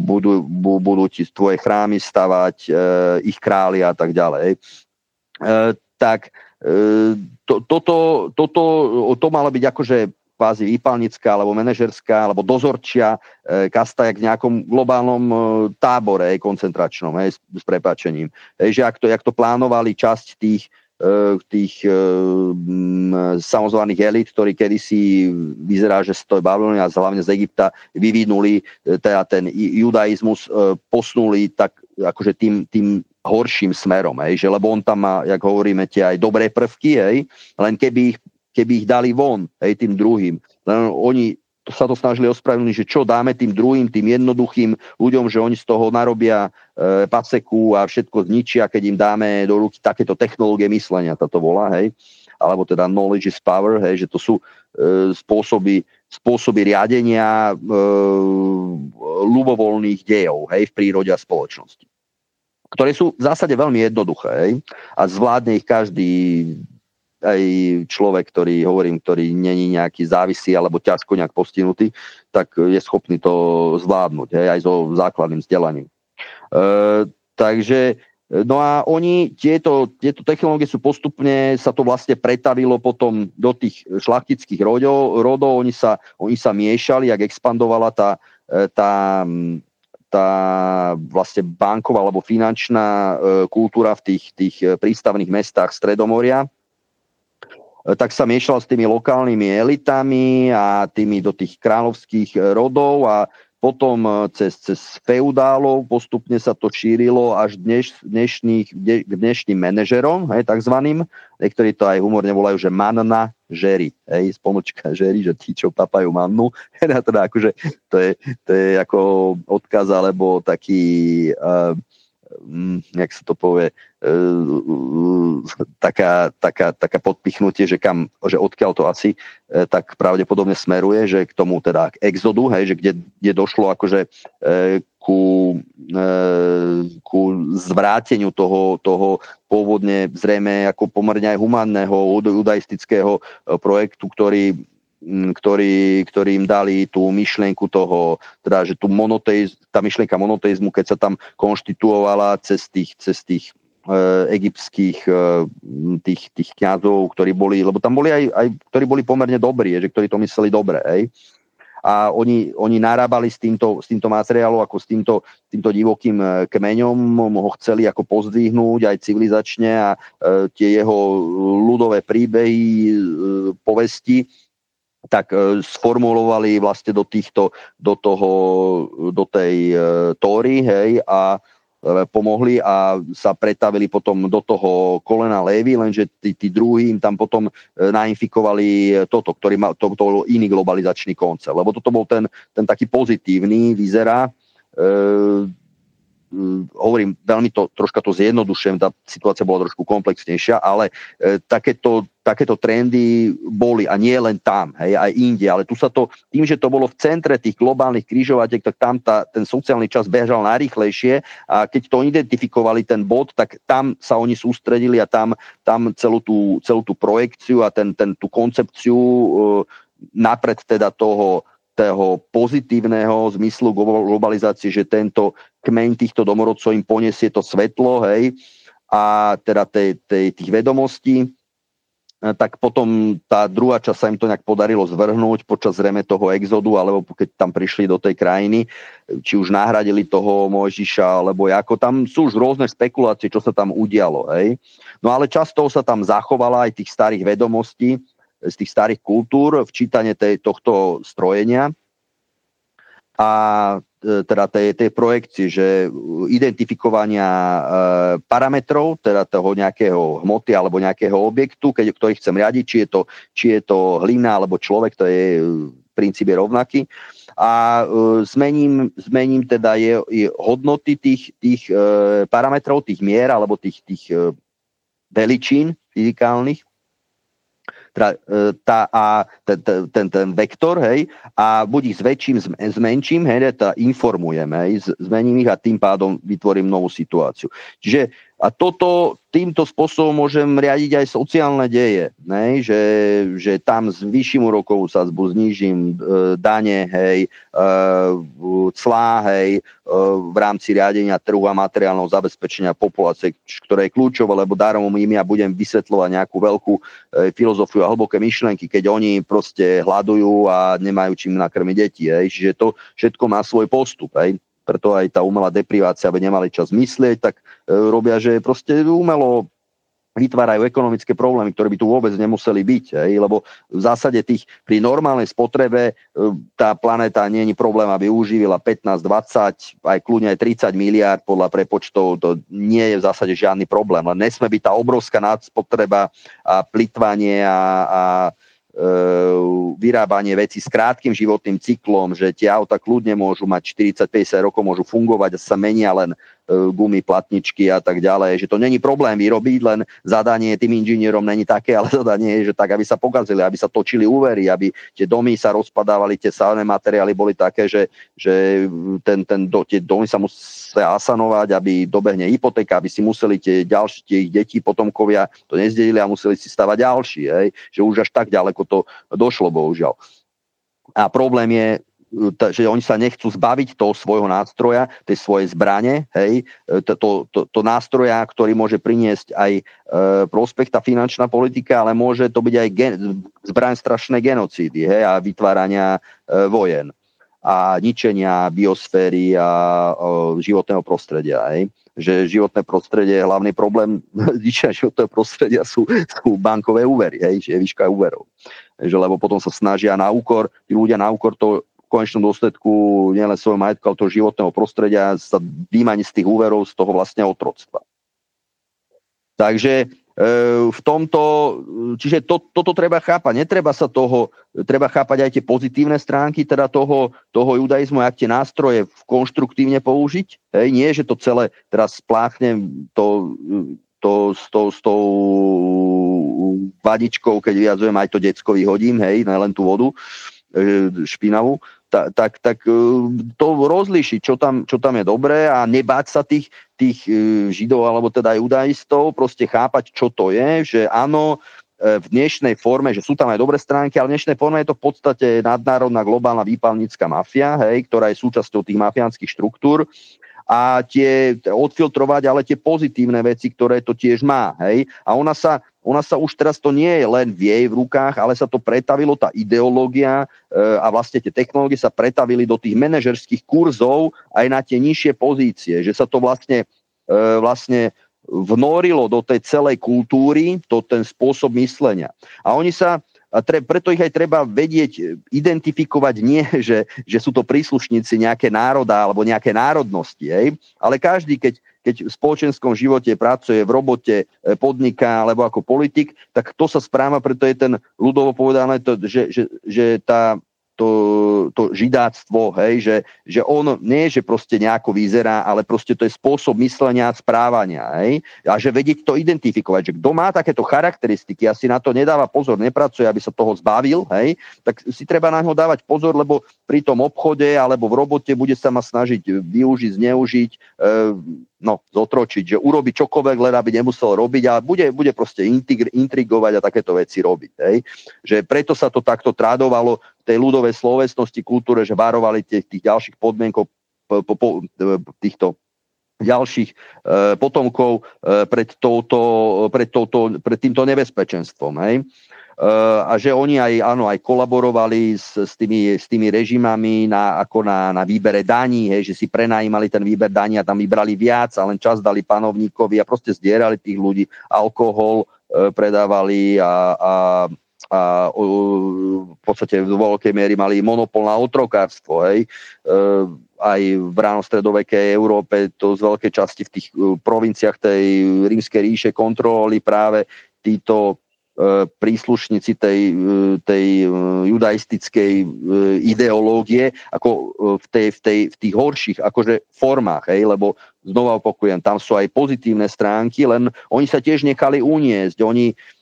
budú, budú ti tvoje chrámy stavať, e, ich králi a tak ďalej. E, tak e, to, toto, toto, to malo byť akože kvázi výpalnická alebo manažerská alebo dozorčia e, kasta jak v nejakom globálnom e, tábore e, koncentračnom, e, s, s prepáčením. E, že ak to, jak to plánovali časť tých e, tých e, samozvaných elit, ktorí kedysi vyzerá, že z tej Babylonia, hlavne z Egypta, vyvinuli e, teda ten judaizmus, e, posnuli tak akože tým, tým horším smerom, hej, že lebo on tam má, jak hovoríme, tie aj dobré prvky, hej, len keby ich keby ich dali von, hej, tým druhým. Len oni sa to snažili ospravedlniť, že čo dáme tým druhým, tým jednoduchým ľuďom, že oni z toho narobia e, paseku a všetko zničia, keď im dáme do ruky takéto technológie myslenia, táto volá, hej, alebo teda knowledge is power, hej, že to sú e, spôsoby, spôsoby riadenia e, ľubovoľných dejov hej, v prírode a spoločnosti ktoré sú v zásade veľmi jednoduché a zvládne ich každý aj človek, ktorý, hovorím, ktorý není nejaký závislý alebo ťažko nejak postihnutý, tak je schopný to zvládnuť, hej, aj so základným vzdelaním. E, takže No a oni, tieto, tieto technológie sú postupne, sa to vlastne pretavilo potom do tých šlachtických rodov, rodov. Oni, sa, oni sa miešali, ak expandovala tá, e, tá, tá vlastne banková alebo finančná e, kultúra v tých, tých prístavných mestách Stredomoria E, tak sa miešal s tými lokálnymi elitami a tými do tých kráľovských e, rodov a potom e, cez, cez feudálov postupne sa to šírilo až dneš, dnešných, k dnešným manažerom, hej, takzvaným. Niektorí to aj humorne volajú, že manna žeri, hej, sponočka žeri, že tí, čo papajú mannu. teda akože to je, to je ako odkaz alebo taký uh, jak sa to povie, e, taká, taká, taká podpichnutie, že, kam, že odkiaľ to asi e, tak pravdepodobne smeruje, že k tomu teda k exodu, hej, že kde, kde došlo akože e, ku, ku zvráteniu toho, toho pôvodne zrejme ako pomerne aj humánneho judaistického projektu, ktorý ktorí, ktorí im dali tú myšlienku toho, teda, že tú monoteiz, tá myšlienka monoteizmu, keď sa tam konštituovala cez tých, cez tých e, egyptských e, tých, tých kňazov, ktorí boli, lebo tam boli aj, aj ktorí boli pomerne dobrí, že ktorí to mysleli dobre, hej. A oni, oni narábali s týmto, s týmto materiálom, ako s týmto, týmto divokým e, kmeňom, ho chceli ako pozdvihnúť aj civilizačne a e, tie jeho ľudové príbehy, e, povesti, tak e, sformulovali vlastne do týchto, do toho, do tej e, tóry, hej, a e, pomohli a sa pretavili potom do toho kolena Levy, lenže tí, tí druhí im tam potom e, nainfikovali toto, ktorý mal, to, to bol iný globalizačný koncept, lebo toto bol ten, ten taký pozitívny, vyzerá, hovorím, veľmi to, troška to zjednodušujem, tá situácia bola trošku komplexnejšia, ale e, takéto, takéto trendy boli a nie len tam, hej, aj inde, ale tu sa to, tým, že to bolo v centre tých globálnych krížovatiek, tak tam tá, ten sociálny čas bežal najrychlejšie a keď to identifikovali ten bod, tak tam sa oni sústredili a tam, tam celú, tú, celú tú projekciu a ten, ten, tú koncepciu e, napred teda toho toho pozitívneho zmyslu globalizácie, že tento kmeň týchto domorodcov im poniesie to svetlo, hej, a teda tej, tej, tých vedomostí tak potom tá druhá časť sa im to nejak podarilo zvrhnúť počas zrejme toho exodu, alebo keď tam prišli do tej krajiny, či už nahradili toho Mojžiša, alebo ako. Tam sú už rôzne spekulácie, čo sa tam udialo. Hej. No ale často sa tam zachovala aj tých starých vedomostí, z tých starých kultúr, včítanie tej, tohto strojenia a e, teda tej, tej projekcie, že identifikovania e, parametrov, teda toho nejakého hmoty alebo nejakého objektu, keď, ktorý chcem riadiť, či je, to, či je to hlina alebo človek, to je v princípe rovnaký. A e, zmením, zmením teda je, je hodnoty tých, tých parametrov, tých mier alebo tých, tých veličín fyzikálnych teda, e, tá, a ten, ten, ten vektor, hej, a buď ich zväčším, zmenším, hej, teda informujem, hej, zmením ich a tým pádom vytvorím novú situáciu. Čiže a toto týmto spôsobom môžem riadiť aj sociálne deje, ne? Že, že tam z vyšším úrokovú sadzbu znížim e, dane, hej, e, clá, hej, e, v rámci riadenia trhu a materiálneho zabezpečenia populácie, ktoré je kľúčové, lebo darom im ja budem vysvetľovať nejakú veľkú e, filozofiu a hlboké myšlenky, keď oni proste hľadujú a nemajú čím nakrmiť deti. Hej. Čiže to všetko má svoj postup. Hej preto aj tá umelá deprivácia, aby nemali čas myslieť, tak e, robia, že proste umelo vytvárajú ekonomické problémy, ktoré by tu vôbec nemuseli byť, hej, lebo v zásade tých, pri normálnej spotrebe e, tá planéta nie je problém, aby uživila 15, 20, aj kľudne aj 30 miliard podľa prepočtov, to nie je v zásade žiadny problém, len nesme byť tá obrovská nadspotreba a plitvanie a, a vyrábanie veci s krátkým životným cyklom, že tie auta kľudne môžu mať 40-50 rokov, môžu fungovať a sa menia len E, gumy, platničky a tak ďalej, že to není problém vyrobiť, len zadanie tým inžinierom není také, ale zadanie je, že tak, aby sa pokazili, aby sa točili úvery, aby tie domy sa rozpadávali, tie stavné materiály boli také, že, že ten, ten, do, tie domy sa musia asanovať, aby dobehne hypotéka, aby si museli tie ďalšie tie ich deti, potomkovia to nezdedili a museli si stavať ďalší, hej? že už až tak ďaleko to došlo, bohužiaľ. A problém je, že oni sa nechcú zbaviť toho svojho nástroja, tej svojej zbrane, hej, to, to, to, to nástroja, ktorý môže priniesť aj e, prospech tá finančná politika, ale môže to byť aj gen, zbraň strašnej genocídy hej, a vytvárania e, vojen a ničenia biosféry a e, životného prostredia. Hej že životné prostredie, hlavný problém ničenia životného prostredia sú, sú bankové úvery, hej, že je výška úverov. Že, lebo potom sa snažia na úkor, tí ľudia na úkor to, konečnom dôsledku nielen svojho majetku, ale toho životného prostredia sa výmani z tých úverov z toho vlastne otroctva. Takže e, v tomto, čiže to, toto treba chápať. Netreba sa toho, treba chápať aj tie pozitívne stránky teda toho, toho judaizmu, ak tie nástroje konštruktívne použiť. Hej, nie, že to celé teraz spláchnem to, to, s, to, s tou vadičkou, keď vyjadzujem aj to decko vyhodím, hej, len tú vodu e, špinavú, tak, tak, tak e, to rozlíšiť, čo tam, čo tam je dobré a nebáť sa tých, tých e, židov alebo teda judaistov, proste chápať, čo to je, že áno, e, v dnešnej forme, že sú tam aj dobré stránky, ale v dnešnej forme je to v podstate nadnárodná globálna výpalnícka mafia, hej, ktorá je súčasťou tých mafiánskych štruktúr a tie odfiltrovať ale tie pozitívne veci, ktoré to tiež má. Hej? A ona sa, ona sa už teraz to nie je len v jej v rukách, ale sa to pretavilo, tá ideológia e, a vlastne tie technológie sa pretavili do tých manažerských kurzov aj na tie nižšie pozície, že sa to vlastne, e, vlastne vnorilo do tej celej kultúry, to ten spôsob myslenia. A oni sa a tre, preto ich aj treba vedieť, identifikovať nie, že, že sú to príslušníci nejaké národa alebo nejaké národnosti, hej? ale každý, keď, keď v spoločenskom živote pracuje, v robote, e, podniká alebo ako politik, tak to sa správa, preto je ten ľudovo povedané, to, že, že, že tá, to, to židáctvo, hej, že, že on nie, že proste nejako vyzerá, ale proste to je spôsob myslenia a správania. Hej, a že vedieť to identifikovať, že kto má takéto charakteristiky a si na to nedáva pozor, nepracuje, aby sa toho zbavil, hej, tak si treba na ňo dávať pozor, lebo pri tom obchode alebo v robote bude sa ma snažiť využiť, zneužiť, e, no, zotročiť, že urobi čokoľvek, len aby nemusel robiť a bude, bude proste intrigovať a takéto veci robiť. Hej. Že preto sa to takto tradovalo tej ľudovej slovesnosti, kultúre, že varovali tých, tých ďalších podmienkov po, po, po, týchto ďalších e, potomkov e, pred, touto, pred, touto, pred týmto nebezpečenstvom. Hej? E, a že oni aj, áno, aj kolaborovali s, s, tými, s tými režimami na, ako na, na výbere daní, hej, že si prenajímali ten výber daní a tam vybrali viac a len čas dali panovníkovi a proste zdierali tých ľudí, alkohol e, predávali a, a a v podstate v veľkej miery mali monopol na otrokárstvo. Hej. E, aj v ráno stredovekej Európe to z veľkej časti v tých e, provinciách tej rímskej ríše kontrolovali práve títo e, príslušníci tej, tej judaistickej ideológie ako v, tej, v, tej, v tých horších akože formách, hej, lebo znova opakujem, tam sú aj pozitívne stránky, len oni sa tiež nechali uniesť, oni, uh,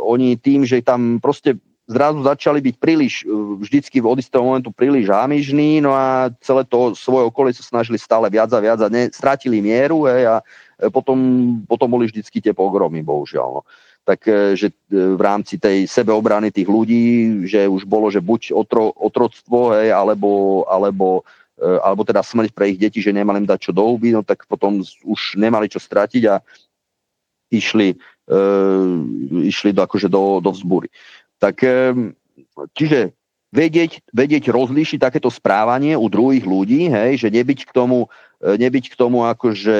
oni tým, že tam proste zrazu začali byť príliš, e, vždycky od istého momentu príliš hámižní, no a celé to svoje okolie sa snažili stále viac a viac a ne, stratili mieru hej, a e, potom, potom boli vždycky tie pogromy, bohužiaľ. No. Takže v rámci tej sebeobrany tých ľudí, že už bolo, že buď otro, otroctvo, hej, alebo, alebo alebo teda smrť pre ich deti, že nemali im dať čo do huby, no tak potom už nemali čo stratiť a išli E, išli do, akože do, do vzbúry. Tak e, čiže vedieť, vedieť rozlíšiť takéto správanie u druhých ľudí, hej, že nebyť k tomu, e, nebyť k tomu akože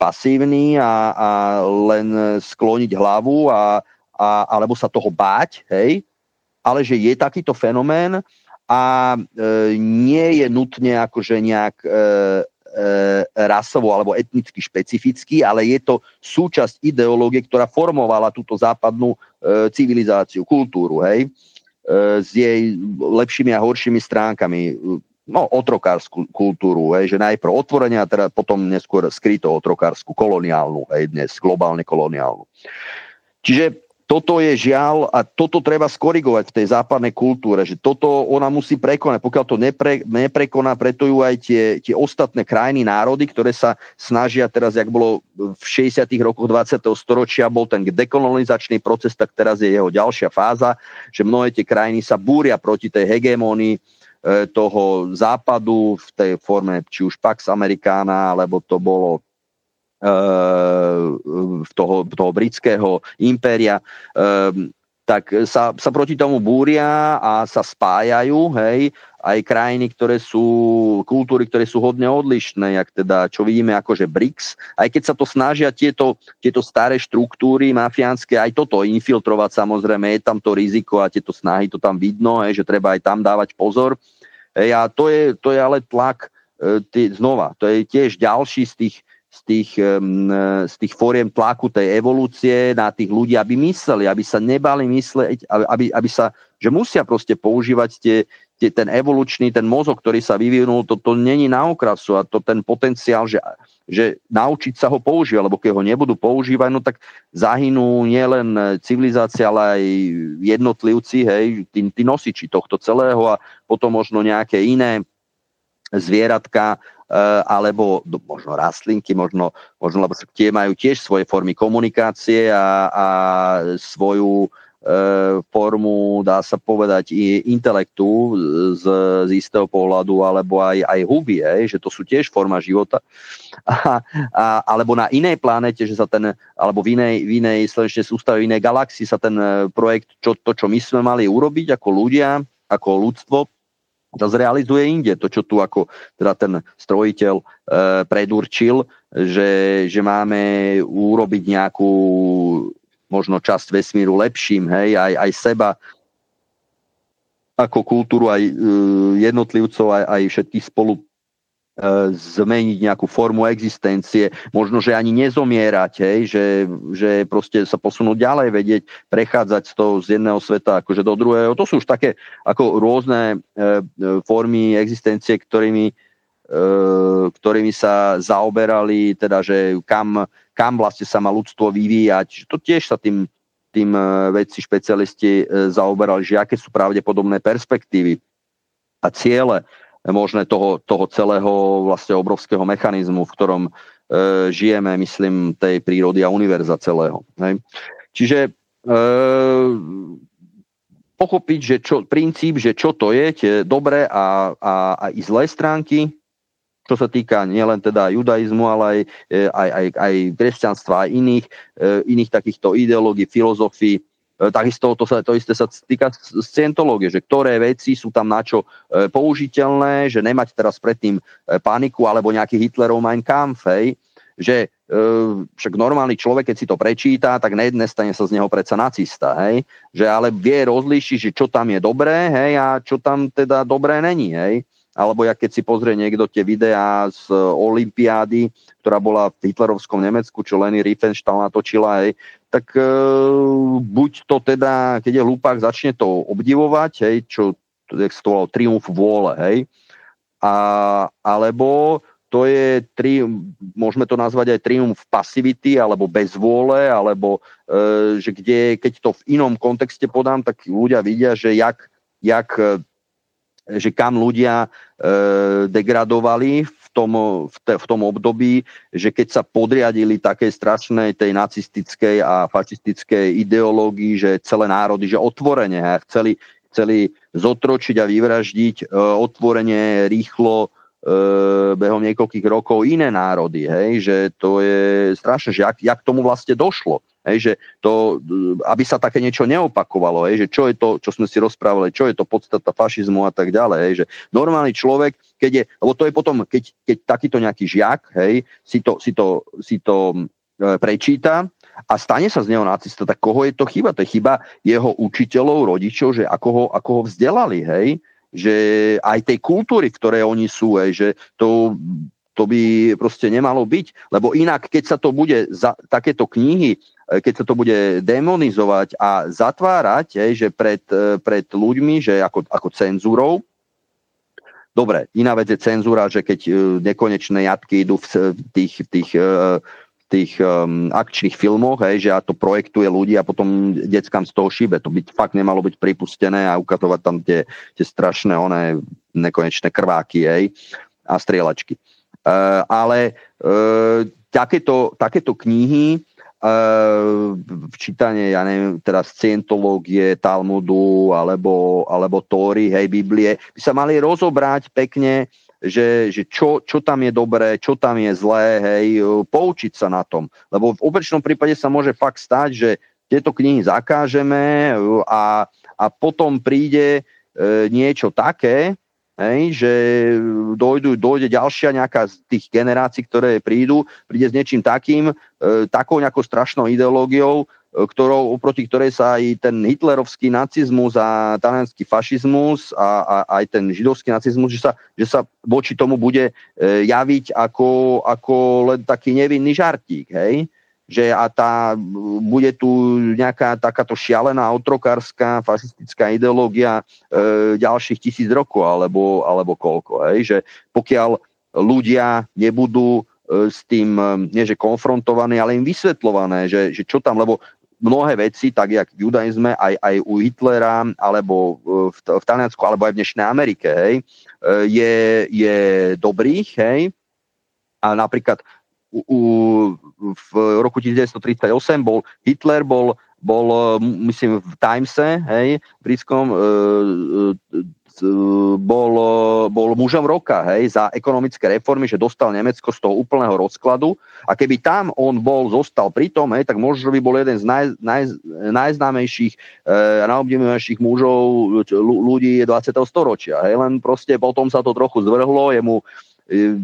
pasívny a, a len skloniť hlavu a, a, alebo sa toho báť, hej, ale že je takýto fenomén a e, nie je nutne akože nejak e, e, rasovo alebo etnicky špecifický, ale je to súčasť ideológie, ktorá formovala túto západnú e, civilizáciu, kultúru, hej, e, s jej lepšími a horšími stránkami no, otrokárskú kultúru, hej, že najprv otvorenia a teda potom neskôr skryto otrokárskú, koloniálnu, hej, dnes globálne koloniálnu. Čiže toto je žiaľ a toto treba skorigovať v tej západnej kultúre, že toto ona musí prekonať. Pokiaľ to nepre, neprekoná, preto ju aj tie, tie ostatné krajiny, národy, ktoré sa snažia teraz, jak bolo v 60. rokoch 20. storočia, bol ten dekolonizačný proces, tak teraz je jeho ďalšia fáza, že mnohé tie krajiny sa búria proti tej hegemónii e, toho západu v tej forme, či už Pax Americana, alebo to bolo toho, toho britského impéria, ehm, tak sa, sa proti tomu búria a sa spájajú, hej, aj krajiny, ktoré sú, kultúry, ktoré sú hodne odlišné, jak teda, čo vidíme akože BRICS, aj keď sa to snažia tieto, tieto staré štruktúry mafiánske, aj toto infiltrovať samozrejme, je tam to riziko a tieto snahy, to tam vidno, hej, že treba aj tam dávať pozor. Hej, a to je, to je ale tlak, e, tý, znova, to je tiež ďalší z tých, z tých, z tých fóriem tlaku tej evolúcie na tých ľudí, aby mysleli, aby sa nebali mysleť, aby, aby sa, že musia proste používať tie, tie, ten evolučný, ten mozog, ktorý sa vyvinul, to, to není na okrasu a to ten potenciál, že, že naučiť sa ho používať, lebo keď ho nebudú používať, no tak zahynú nielen civilizácia, ale aj jednotlivci, hej, tí, tí nosiči tohto celého a potom možno nejaké iné zvieratka Eh, alebo možno rastlinky, možno, možno lebo tie majú tiež svoje formy komunikácie a, a svoju e, formu, dá sa povedať, i intelektu z, z istého pohľadu, alebo aj, aj huby, aj, že to sú tiež forma života. A, a, alebo na inej planete, že sa ten, alebo v inej, v inej slnečnej sústave, v inej galaxii sa ten eh, projekt, čo, to, čo my sme mali urobiť ako ľudia, ako ľudstvo, zrealizuje inde. To, čo tu ako teda ten strojiteľ e, predurčil, že, že máme urobiť nejakú možno časť vesmíru lepším, hej, aj, aj seba ako kultúru, aj e, jednotlivcov, aj, aj všetkých spolu zmeniť nejakú formu existencie, možno, že ani nezomierať, hej, že, že proste sa posunúť ďalej, vedieť, prechádzať z toho z jedného sveta akože do druhého. To sú už také ako rôzne e, e formy existencie, ktorými, e, ktorými sa zaoberali, teda, že kam, kam vlastne sa má ľudstvo vyvíjať. To tiež sa tým, tým e, vedci, špecialisti e, zaoberali, že aké sú pravdepodobné perspektívy a ciele možné toho, toho celého vlastne obrovského mechanizmu, v ktorom e, žijeme, myslím, tej prírody a univerza celého. Hej. Čiže e, pochopiť, že čo, princíp, že čo to je, tie dobré a, a, a i zlé stránky čo sa týka nielen teda judaizmu, ale aj, aj, aj, aj kresťanstva, aj iných, iných takýchto ideológií, filozofií, Takisto to, sa, to isté sa týka scientológie, že ktoré veci sú tam na čo použiteľné, že nemať teraz predtým paniku alebo nejaký Hitlerov Mein Kampf, hej, že však normálny človek, keď si to prečíta, tak nestane sa z neho predsa nacista, hej? Že ale vie rozlíšiť, že čo tam je dobré, hej, a čo tam teda dobré není, hej? Alebo ja keď si pozrie niekto tie videá z Olympiády, ktorá bola v hitlerovskom Nemecku, čo Leni Riefenstahl natočila, hej, tak e, buď to teda, keď je hlupák, začne to obdivovať, hej, čo jak sa to volalo, triumf vôle, hej, a, alebo to je tri, môžeme to nazvať aj triumf pasivity alebo bez vôle, alebo e, že kde, keď to v inom kontexte podám, tak ľudia vidia, že jak, jak e, že kam ľudia e, degradovali v tom, v, te, v tom období, že keď sa podriadili takej strašnej tej nacistickej a fašistickej ideológii, že celé národy, že otvorene chceli, chceli zotročiť a vyvraždiť e, otvorene, rýchlo E, behom niekoľkých rokov iné národy, hej, že to je strašné, že jak, jak tomu vlastne došlo, hej, že to, aby sa také niečo neopakovalo, hej, že čo je to, čo sme si rozprávali, čo je to podstata fašizmu a tak ďalej, hej, že normálny človek, keď je, lebo to je potom, keď, keď takýto nejaký žiak, hej, si to, si to, si to e, prečíta, a stane sa z neho nacista, tak koho je to chyba? To je chyba jeho učiteľov, rodičov, že ako ho, ako ho vzdelali, hej? že aj tej kultúry, v ktorej oni sú, aj, že to, to by proste nemalo byť, lebo inak, keď sa to bude, za, takéto knihy, keď sa to bude demonizovať a zatvárať, aj, že pred, e, pred ľuďmi, že ako, ako cenzúrou, Dobre, iná vec je cenzúra, že keď e, nekonečné jatky idú v tých, tých tých um, akčných filmoch, hej, že a to projektuje ľudí a potom deckám z toho šíbe. To by fakt nemalo byť pripustené a ukazovať tam tie, tie strašné oné nekonečné krváky hej, a strieľačky. Uh, ale uh, takéto, takéto knihy uh, v čítanie, ja neviem, teraz scientológie, Talmudu alebo, alebo Tóry, hej, Biblie, by sa mali rozobrať pekne že, že čo, čo tam je dobré, čo tam je zlé, hej, poučiť sa na tom. Lebo v opačnom prípade sa môže fakt stať, že tieto knihy zakážeme a, a potom príde e, niečo také, hej, že dojdu, dojde ďalšia nejaká z tých generácií, ktoré prídu, príde s niečím takým, e, takou nejakou strašnou ideológiou, E, ktorou, oproti ktorej sa aj ten hitlerovský nacizmus a talianský fašizmus a, a aj ten židovský nacizmus, že sa, že sa voči tomu bude e, javiť ako, ako len taký nevinný žartík, hej? Že a tá, bude tu nejaká takáto šialená otrokárska fašistická ideológia e, ďalších tisíc rokov alebo, alebo koľko. Hej? Že pokiaľ ľudia nebudú e, s tým, nie že konfrontované, ale im vysvetľované, že, že čo tam, lebo mnohé veci, tak jak v judaizme, aj, aj u Hitlera, alebo v, v Taliansku, alebo aj v dnešnej Amerike, hej, e, je, je dobrých, hej, a napríklad u, v roku 1938 bol Hitler, bol, bol myslím v Timese, hej, britskom, e, e, bol, bol mužom roka hej, za ekonomické reformy, že dostal Nemecko z toho úplného rozkladu a keby tam on bol, zostal pri tom, hej, tak možno by bol jeden z naj, naj, najznámejších a e, najobdivujúcejších mužov ľudí 20. storočia. Hej, len proste potom sa to trochu zvrhlo, jemu e,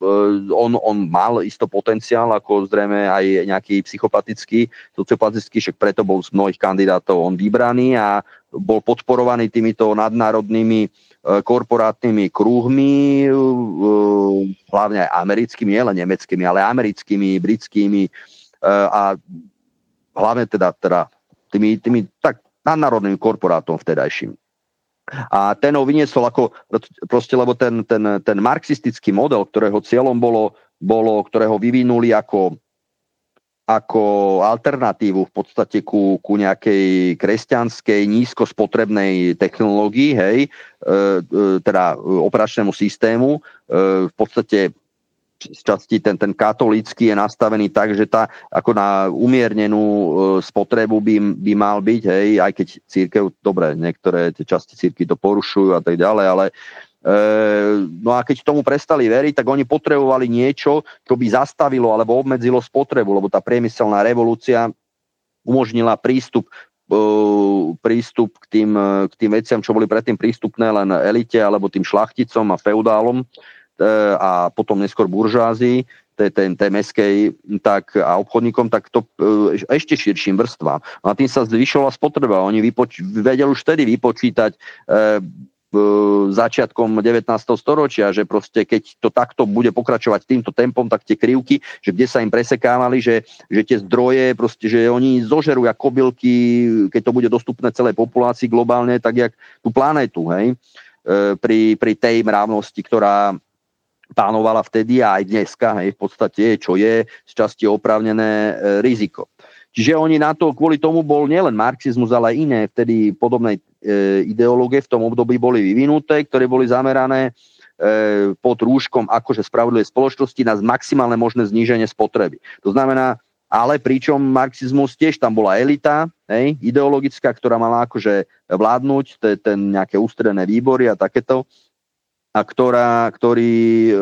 on, on mal isto potenciál, ako zrejme aj nejaký psychopatický, sociopatický, však preto bol z mnohých kandidátov on vybraný a bol podporovaný týmito nadnárodnými e, korporátnymi krúhmi, e, hlavne aj americkými, nielen nemeckými, ale americkými, britskými e, a hlavne teda, teda tými, tými tak nadnárodnými korporátom vtedajším. A ten ho vyniesol ako, proste, lebo ten, ten, ten marxistický model, ktorého cieľom bolo, bolo ktorého vyvinuli ako, ako alternatívu v podstate ku, ku nejakej kresťanskej nízkospotrebnej technológii, hej, e, e, teda operačnému systému, e, v podstate z časti ten, ten katolícky je nastavený tak, že tá ako na umiernenú e, spotrebu by, by mal byť, hej, aj keď církev, dobre, niektoré tie časti círky to porušujú a tak ďalej, ale no a keď tomu prestali veriť, tak oni potrebovali niečo, čo by zastavilo alebo obmedzilo spotrebu, lebo tá priemyselná revolúcia umožnila prístup prístup k tým, k tým veciam, čo boli predtým prístupné len elite alebo tým šlachticom a feudálom a potom neskôr buržázii tej, tej meskej tak, a obchodníkom, tak to e, ešte širším vrstvám. No a tým sa zvyšovala spotreba. Oni vypoč- vedeli už vtedy vypočítať e, začiatkom 19. storočia, že proste keď to takto bude pokračovať týmto tempom, tak tie krivky, že kde sa im presekávali, že, že tie zdroje, proste, že oni zožerú ako kobylky, keď to bude dostupné celej populácii globálne, tak jak tú planetu, hej, e, pri, pri tej mravnosti, ktorá pánovala vtedy a aj dneska, hej, v podstate, čo je z časti oprávnené e, riziko. Čiže oni na to, kvôli tomu bol nielen marxizmus, ale aj iné vtedy podobnej e, ideológie v tom období boli vyvinuté, ktoré boli zamerané e, pod rúškom akože spravodlivej spoločnosti na maximálne možné zníženie spotreby. To znamená, ale pričom marxizmus tiež tam bola elita, hej, ideologická, ktorá mala akože vládnuť, ten nejaké ústredné výbory a takéto a ktorá, ktorí, e,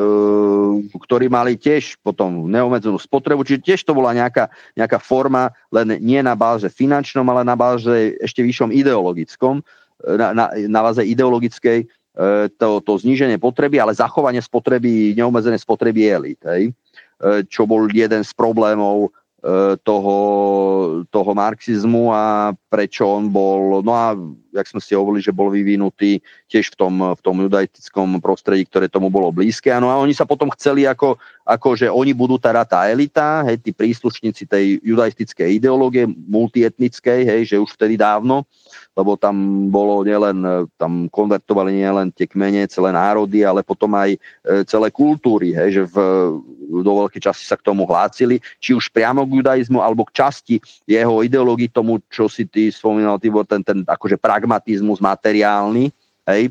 ktorí mali tiež potom neobmedzenú spotrebu, čiže tiež to bola nejaká, nejaká forma, len nie na báze finančnom, ale na báze ešte vyššom ideologickom, e, na, na, na báze ideologickej e, to, to zníženie potreby, ale zachovanie spotreby, neobmedzenej spotreby elit, hej? čo bol jeden z problémov toho, toho marxizmu a prečo on bol, no a jak sme si hovorili, že bol vyvinutý tiež v tom, v tom judaitickom prostredí, ktoré tomu bolo blízke. No a oni sa potom chceli ako, ako že oni budú teda tá elita, hej, tí príslušníci tej judaistickej ideológie, multietnickej, hej, že už vtedy dávno, lebo tam bolo nielen, tam konvertovali nielen tie kmene, celé národy, ale potom aj e, celé kultúry, hej, že v, do veľkej časti sa k tomu hlásili, či už priamo k judaizmu, alebo k časti jeho ideológii tomu, čo si ty spomínal, Tibor, ten, ten akože pragmatizmus materiálny, hej,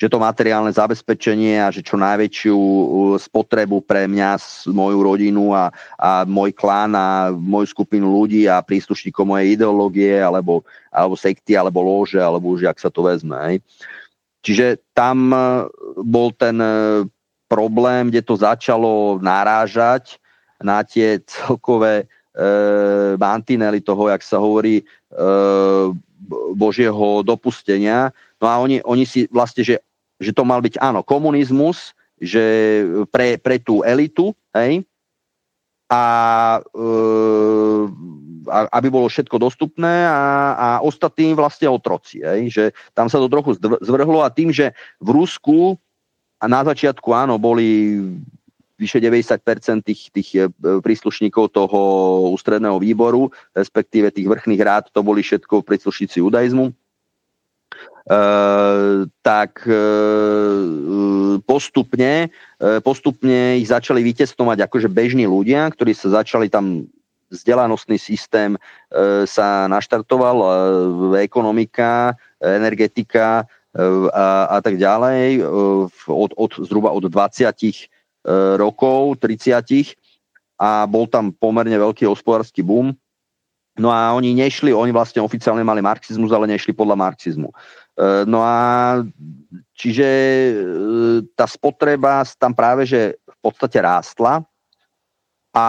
že to materiálne zabezpečenie a že čo najväčšiu spotrebu pre mňa, moju rodinu a, a môj klán a moju skupinu ľudí a príslušníkov mojej ideológie alebo, alebo sekty, alebo lože, alebo už jak sa to vezme. Hej. Čiže tam uh, bol ten uh, problém, kde to začalo narážať na tie celkové e, mantinely toho, jak sa hovorí, e, Božieho dopustenia. No a oni, oni si vlastne, že že to mal byť áno, komunizmus, že pre, pre tú elitu, hej, a e, aby bolo všetko dostupné a, a ostatní vlastne otroci. Hej, že tam sa to trochu zvrhlo a tým, že v Rusku a na začiatku áno, boli vyše 90% tých, tých e, príslušníkov toho ústredného výboru, respektíve tých vrchných rád, to boli všetko príslušníci judaizmu, Eh, tak eh, postupne, eh, postupne ich začali vytestovať akože bežní ľudia, ktorí sa začali tam vzdelanostný systém sa naštartoval, ekonomika, energetika a, a tak ďalej od, od, zhruba od 20 rokov, 30 a bol tam pomerne veľký hospodársky boom. No a oni nešli, oni vlastne oficiálne mali marxizmus, ale nešli podľa marxizmu. E, no a čiže e, tá spotreba tam práve, že v podstate rástla a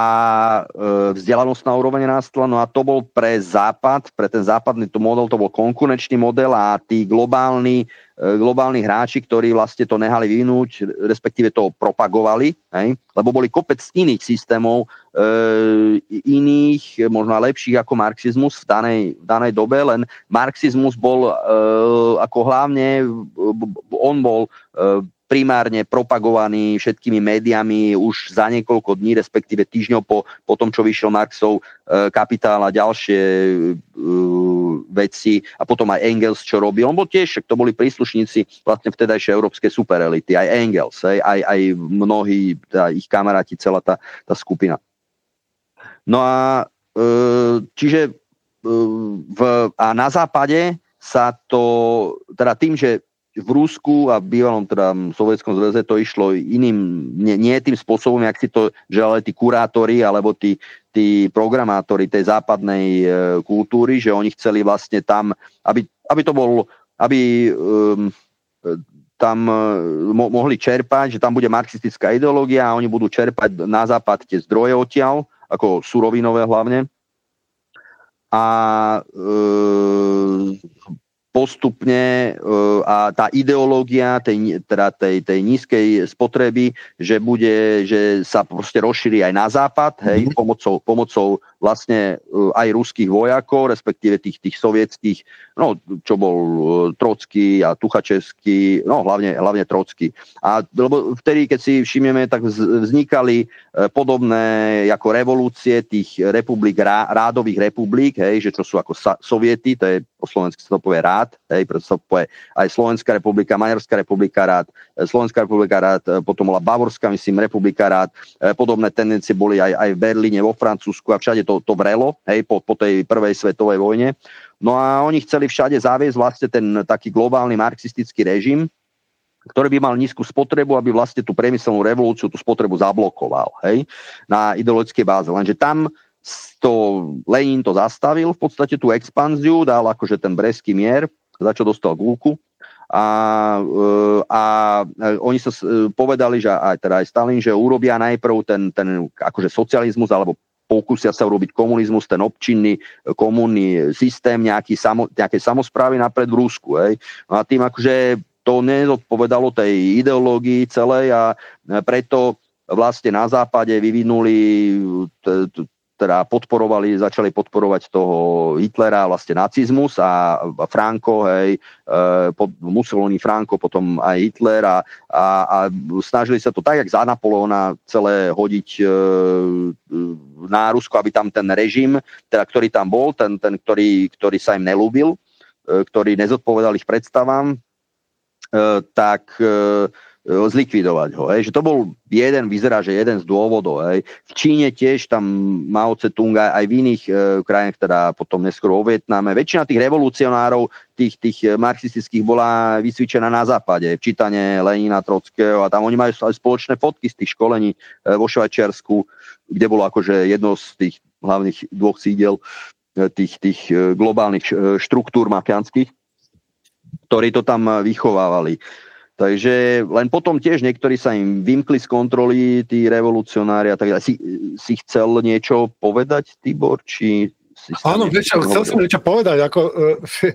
e, vzdelanostná úroveň rástla, no a to bol pre západ, pre ten západný to model, to bol konkurenčný model a tí globálni globálni hráči, ktorí vlastne to nehali vyvinúť, respektíve to propagovali, hej? lebo boli kopec iných systémov, e, iných, možno lepších ako marxizmus v danej, v danej dobe, len marxizmus bol e, ako hlavne, on bol e, primárne propagovaný všetkými médiami už za niekoľko dní, respektíve týždňov po, po tom, čo vyšiel Marxov e, kapitál a ďalšie e, veci a potom aj Engels, čo robil. On bol tiež, to boli príslušníci vlastne vtedajšej európskej superelity, aj Engels, aj, aj, aj mnohí teda ich kamaráti, celá tá, tá skupina. No a e, čiže e, v, a na západe sa to, teda tým, že v Rusku a v bývalom teda Sovietskom zväze to išlo iným, nie, nie tým spôsobom, jak si to želali tí kurátori alebo tí, tí programátori tej západnej e, kultúry, že oni chceli vlastne tam, aby, aby to bol, aby um, tam mo- mohli čerpať, že tam bude marxistická ideológia a oni budú čerpať na západ tie zdroje odtiaľ, ako surovinové hlavne. A e, postupne uh, a tá ideológia tej, teda tej, tej nízkej spotreby, že bude, že sa proste rozšíri aj na západ, hej, mm-hmm. pomocou, pomocou vlastne uh, aj ruských vojakov, respektíve tých, tých sovietských, no, čo bol uh, Trocký a Tuchačevský, no, hlavne, hlavne Trocký. A lebo vtedy, keď si všimneme, tak vznikali uh, podobné ako revolúcie tých republik, rá, rádových republik, hej, že čo sú ako sa, soviety, to je po slovensky sa to povie rád, hej, preto sa povie aj Slovenská republika, Maďarská republika rád, Slovenská republika rád, potom bola Bavorská, myslím, republika rád, podobné tendencie boli aj, aj v Berlíne, vo Francúzsku a všade to, to vrelo, hej, po, po tej prvej svetovej vojne. No a oni chceli všade zaviesť vlastne ten taký globálny marxistický režim, ktorý by mal nízku spotrebu, aby vlastne tú priemyselnú revolúciu, tú spotrebu zablokoval, hej, na ideologickej báze. Lenže tam to Lenin to zastavil, v podstate tú expanziu, dal akože ten breský mier, za čo dostal gulku. A, e, a oni sa povedali, že aj, teda aj Stalin, že urobia najprv ten, ten akože socializmus alebo pokúsia sa urobiť komunizmus, ten občinný komunný systém, nejaký samo, nejaké samozprávy napred v Rusku. Hej. No a tým akože to nezodpovedalo tej ideológii celej a preto vlastne na západe vyvinuli teda podporovali, začali podporovať toho Hitlera, vlastne nacizmus a Franco, hej, e, Mussolini, Franco, potom aj Hitler a, a, a snažili sa to tak, jak za Napoleona celé hodiť e, na Rusko, aby tam ten režim, teda ktorý tam bol, ten, ten ktorý, ktorý sa im nelúbil, e, ktorý nezodpovedal ich predstavám, e, tak E, zlikvidovať ho. Hej. Že to bol jeden, vyzerá, že jeden z dôvodov. Hej. V Číne tiež tam Mao Tse-tung aj v iných e, krajinách, teda potom neskôr vo Vietname. Väčšina tých revolucionárov, tých, tých e, marxistických bola vysvičená na západe. V čítane Lenina, Trockého a tam oni majú aj spoločné fotky z tých školení e, vo Švajčiarsku, kde bolo akože jedno z tých hlavných dvoch sídel e, tých, tých e, globálnych štruktúr mafiánskych, ktorí to tam vychovávali. Takže len potom tiež niektorí sa im vymkli z kontroly, tí revolucionári a tak ďalej. Si, si chcel niečo povedať, Tibor? Či si Áno, vieš, chcel som niečo povedať. Ako, uh,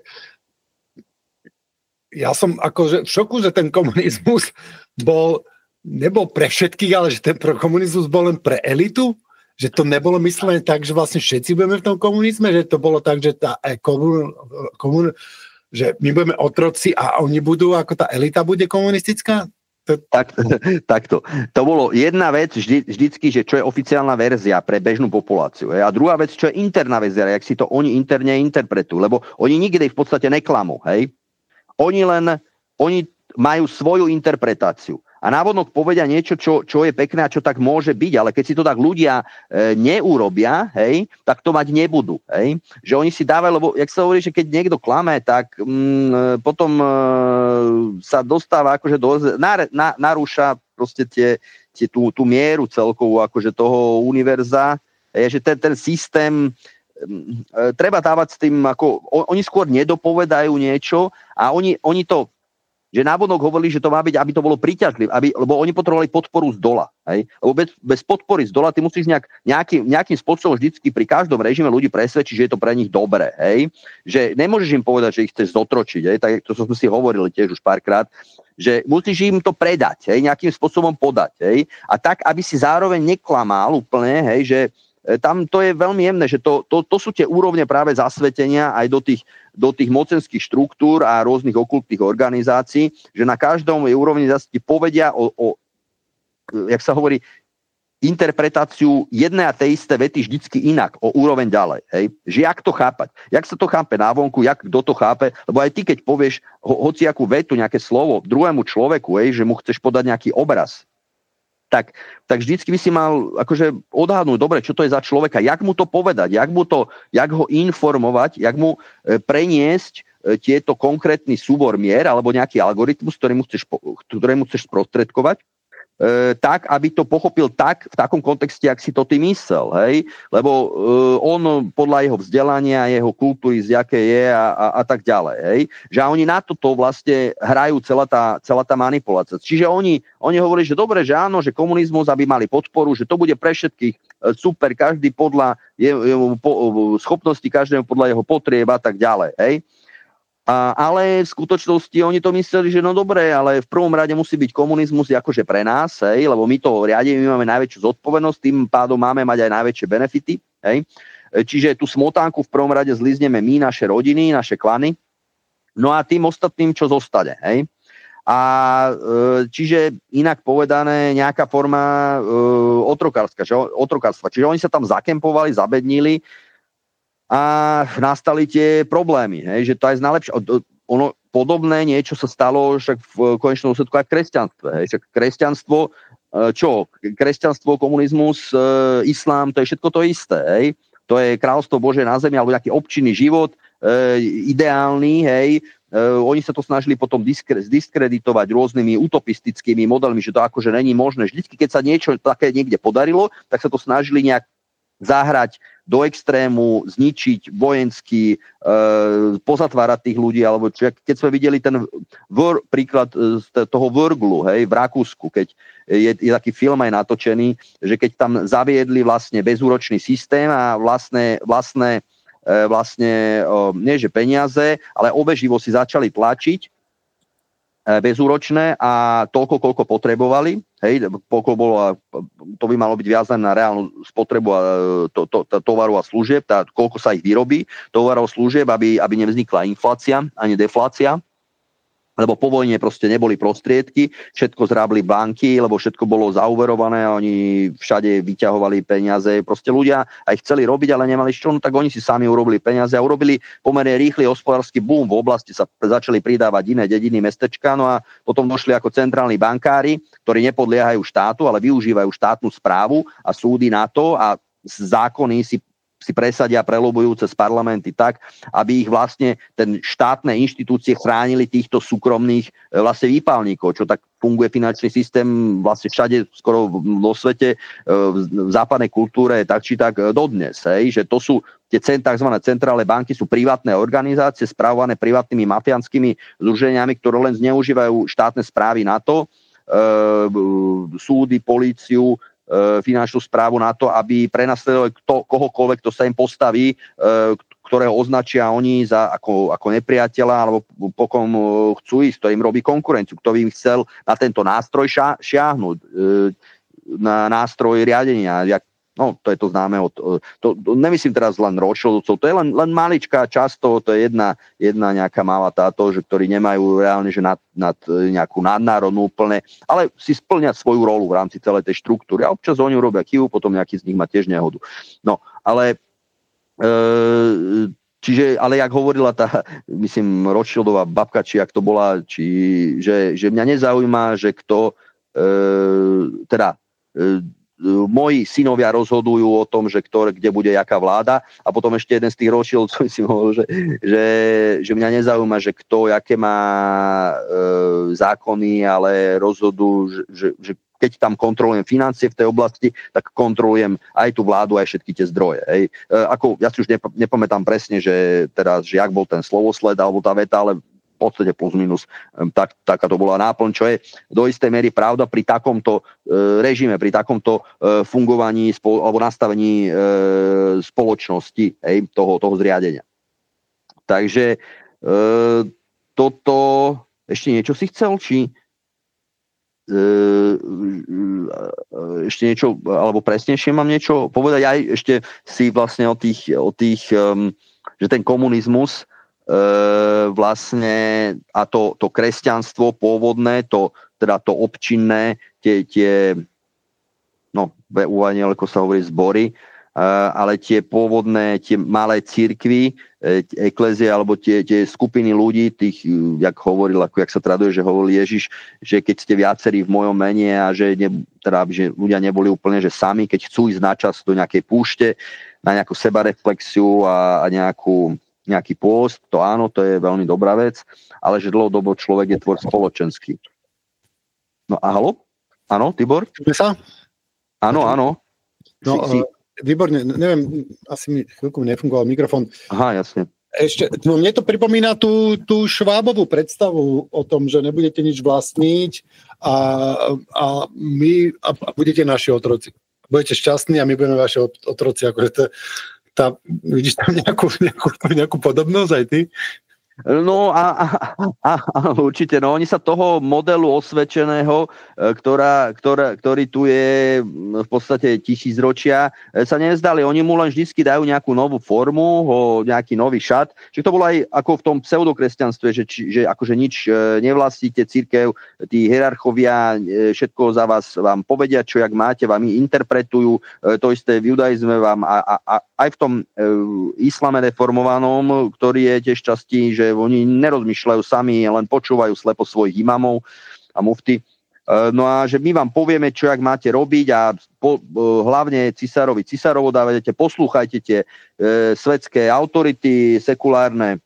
ja som akože v šoku, že ten komunizmus bol, nebol pre všetkých, ale že ten komunizmus bol len pre elitu, že to nebolo myslené tak, že vlastne všetci budeme v tom komunizme, že to bolo tak, že tá e, komun, komun, že my budeme otroci a oni budú, ako tá elita bude komunistická? Tak, takto. To bolo jedna vec vždy, vždycky, že čo je oficiálna verzia pre bežnú populáciu. Hej? A druhá vec, čo je interná verzia, jak si to oni interne interpretujú. Lebo oni nikdy v podstate neklamú. Hej? Oni len, oni majú svoju interpretáciu a návodnok povedia niečo, čo, čo je pekné a čo tak môže byť, ale keď si to tak ľudia e, neurobia, hej, tak to mať nebudú. Hej. Že oni si dávajú, lebo jak sa hovorí, že keď niekto klame, tak mm, potom e, sa dostáva akože do, na, na, narúša proste tie, tie, tú, tú mieru celkovú akože toho univerza, hej, že ten, ten systém mm, e, treba dávať s tým, ako oni skôr nedopovedajú niečo a oni, oni to že návodnok hovorili, že to má byť, aby to bolo príťažlivé, aby, lebo oni potrebovali podporu z dola. Hej? Lebo bez, bez podpory z dola ty musíš nejak, nejaký, nejakým spôsobom vždycky pri každom režime ľudí presvedčiť, že je to pre nich dobré. Hej? Že nemôžeš im povedať, že ich chceš zotročiť. Hej? Tak to sme si hovorili tiež už párkrát že musíš im to predať, hej, nejakým spôsobom podať. Hej, a tak, aby si zároveň neklamal úplne, hej, že E, tam to je veľmi jemné, že to, to, to sú tie úrovne práve zasvetenia aj do tých, do tých mocenských štruktúr a rôznych okultných organizácií, že na každom úrovni zase ti povedia o, o, jak sa hovorí, interpretáciu jednej a tej isté vety vždycky inak, o úroveň ďalej. Hej? Že jak to chápať? Jak sa to chápe na vonku, jak kto to chápe? Lebo aj ty, keď povieš ho, hociakú vetu, nejaké slovo druhému človeku, hej, že mu chceš podať nejaký obraz, tak, tak vždycky by si mal akože odhadnúť, dobre, čo to je za človeka, jak mu to povedať, jak, mu to, jak ho informovať, jak mu e, preniesť e, tieto konkrétny súbor mier alebo nejaký algoritmus, ktorý mu chceš, ktorému chceš sprostredkovať, e, tak, aby to pochopil tak, v takom kontexte, ak si to ty myslel, hej? Lebo e, on podľa jeho vzdelania, jeho kultúry, z jaké je a, a, a tak ďalej, hej? Že oni na toto vlastne hrajú celá tá, celá tá manipulácia. Čiže oni, oni hovorí, že dobre, že áno, že komunizmus, aby mali podporu, že to bude pre všetkých e, super, každý podľa jeho, jeho po, schopnosti, každého podľa jeho potrieb a tak ďalej, hej? A, ale v skutočnosti oni to mysleli, že no dobre, ale v prvom rade musí byť komunizmus akože pre nás, hej, lebo my to riadíme, my máme najväčšiu zodpovednosť, tým pádom máme mať aj najväčšie benefity. Hej. Čiže tú smotánku v prvom rade zlizneme my, naše rodiny, naše klany, no a tým ostatným, čo zostane. Hej. A e, čiže inak povedané nejaká forma e, otrokárska, že, otrokárstva. Čiže oni sa tam zakempovali, zabednili, a nastali tie problémy, hej, že to aj najlepšie. Ono podobné niečo sa stalo však v konečnom úsledku aj v kresťanstve. Hej. Však kresťanstvo, e, čo? Kresťanstvo, komunizmus, e, islám, to je všetko to isté. Hej. To je kráľstvo Bože na zemi, alebo nejaký občinný život, e, ideálny, hej, oni sa to snažili potom zdiskreditovať rôznymi utopistickými modelmi, že to akože není možné. Vždycky, keď sa niečo také niekde podarilo, tak sa to snažili nejak zahrať do extrému, zničiť vojensky, e, pozatvárať tých ľudí, alebo čo, keď sme videli ten vr, príklad z toho Vrglu, hej, v Rakúsku, keď je, je taký film aj natočený, že keď tam zaviedli vlastne bezúročný systém a vlastné, vlastné e, vlastne, nie že peniaze, ale obe živo si začali tlačiť, E, bezúročné a toľko, koľko potrebovali, hej, koľko bolo, to by malo byť viazané na reálnu spotrebu a to, to, to, tovaru a služieb, tá, koľko sa ich vyrobí, tovarov služieb, aby, aby nevznikla inflácia ani deflácia lebo po vojne proste neboli prostriedky, všetko zrábli banky, lebo všetko bolo zauverované oni všade vyťahovali peniaze. Proste ľudia aj chceli robiť, ale nemali čo, no tak oni si sami urobili peniaze a urobili pomerne rýchly hospodársky boom. V oblasti sa začali pridávať iné dediny, mestečka, no a potom došli ako centrálni bankári, ktorí nepodliehajú štátu, ale využívajú štátnu správu a súdy na to a zákony si si presadia prelobujú cez parlamenty tak, aby ich vlastne ten štátne inštitúcie chránili týchto súkromných e, vlastne výpalníkov, čo tak funguje finančný systém vlastne všade skoro vo svete, e, v západnej kultúre tak či tak e, dodnes. Hej, že to sú tie tzv. centrálne banky sú privátne organizácie spravované privátnymi mafiánskymi združeniami, ktoré len zneužívajú štátne správy na to, súdy, políciu, finančnú správu na to, aby prenasledovali kto, kohokoľvek, kto sa im postaví, e, ktorého označia oni za ako, ako nepriateľa alebo pokom e, chcú ísť, to im robí konkurenciu, kto by im chcel na tento nástroj ša, šiahnuť, na nástroj riadenia, jak No, to je to známe. To, to, to, nemyslím teraz len Rothschildovcov, to je len, len maličká často, to je jedna, jedna nejaká malá táto, že ktorí nemajú reálne, že nad, nad nejakú nadnárodnú úplne, ale si splňať svoju rolu v rámci celej tej štruktúry. A občas oni robia chybu, potom nejaký z nich má tiež nehodu. No, ale e, Čiže, ale jak hovorila tá, myslím, Rothschildová babka, či jak to bola, či, že, že mňa nezaujíma, že kto, e, teda, e, moji synovia rozhodujú o tom, že ktoré, kde bude jaká vláda a potom ešte jeden z tých rozšielcov si hovoril, že, že, že mňa nezaujíma, že kto, aké má e, zákony, ale rozhodujú, že, že, keď tam kontrolujem financie v tej oblasti, tak kontrolujem aj tú vládu, aj všetky tie zdroje. Hej. E, ako, ja si už nepamätám presne, že teraz, že jak bol ten slovosled alebo tá veta, ale podstate plus minus tak, taká to bola náplň, čo je do istej miery pravda pri takomto e, režime, pri takomto e, fungovaní spolo, alebo nastavení e, spoločnosti hej, toho, toho zriadenia. Takže toto ešte niečo si chcel, či ešte niečo, alebo presnejšie mám niečo povedať aj ešte si vlastne o tých, o tých um, že ten komunizmus vlastne a to, to kresťanstvo pôvodné, to, teda to občinné, tie, tie no, u ako sa hovorí, zbory, e, ale tie pôvodné, tie malé církvy, e, eklezie alebo tie, tie skupiny ľudí, tých, jak hovoril, ako jak sa traduje, že hovoril Ježiš, že keď ste viacerí v mojom mene a že, ne, teda, že ľudia neboli úplne že sami, keď chcú ísť na čas do nejakej púšte, na nejakú sebareflexiu a, a nejakú nejaký pôst, to áno, to je veľmi dobrá vec, ale že dlhodobo človek je tvor spoločenský. No a halo? Áno, Tibor? sa? Áno, áno. No, si, si... výborne, neviem, asi mi chvíľku nefungoval mikrofón. Aha, jasne. Ešte, no mne to pripomína tú, tú švábovú predstavu o tom, že nebudete nič vlastniť a, a my a, a budete naši otroci. Budete šťastní a my budeme vaši otroci. Akože to, tá, vidíš tam nejakú, nejakú, nejakú podobnosť aj ty? No a, a, a, a určite, no oni sa toho modelu osvedčeného, e, ktorá, ktorá, ktorý tu je v podstate tisícročia, e, sa nezdali. Oni mu len vždy dajú nejakú novú formu, ho, nejaký nový šat. Čiže to bolo aj ako v tom pseudokresťanstve, že, že akože nič e, nevlastníte, církev, tí hierarchovia všetko za vás vám povedia, čo jak máte, vám interpretujú. To isté v judaizme vám a, a, a aj v tom e, islame reformovanom, ktorý je tiež častí, že oni nerozmýšľajú sami, len počúvajú slepo svojich imamov a mufty. E, no a že my vám povieme, čo jak máte robiť a po, e, hlavne cisárovi cisárovo dávajte, poslúchajte tie e, svetské autority, sekulárne.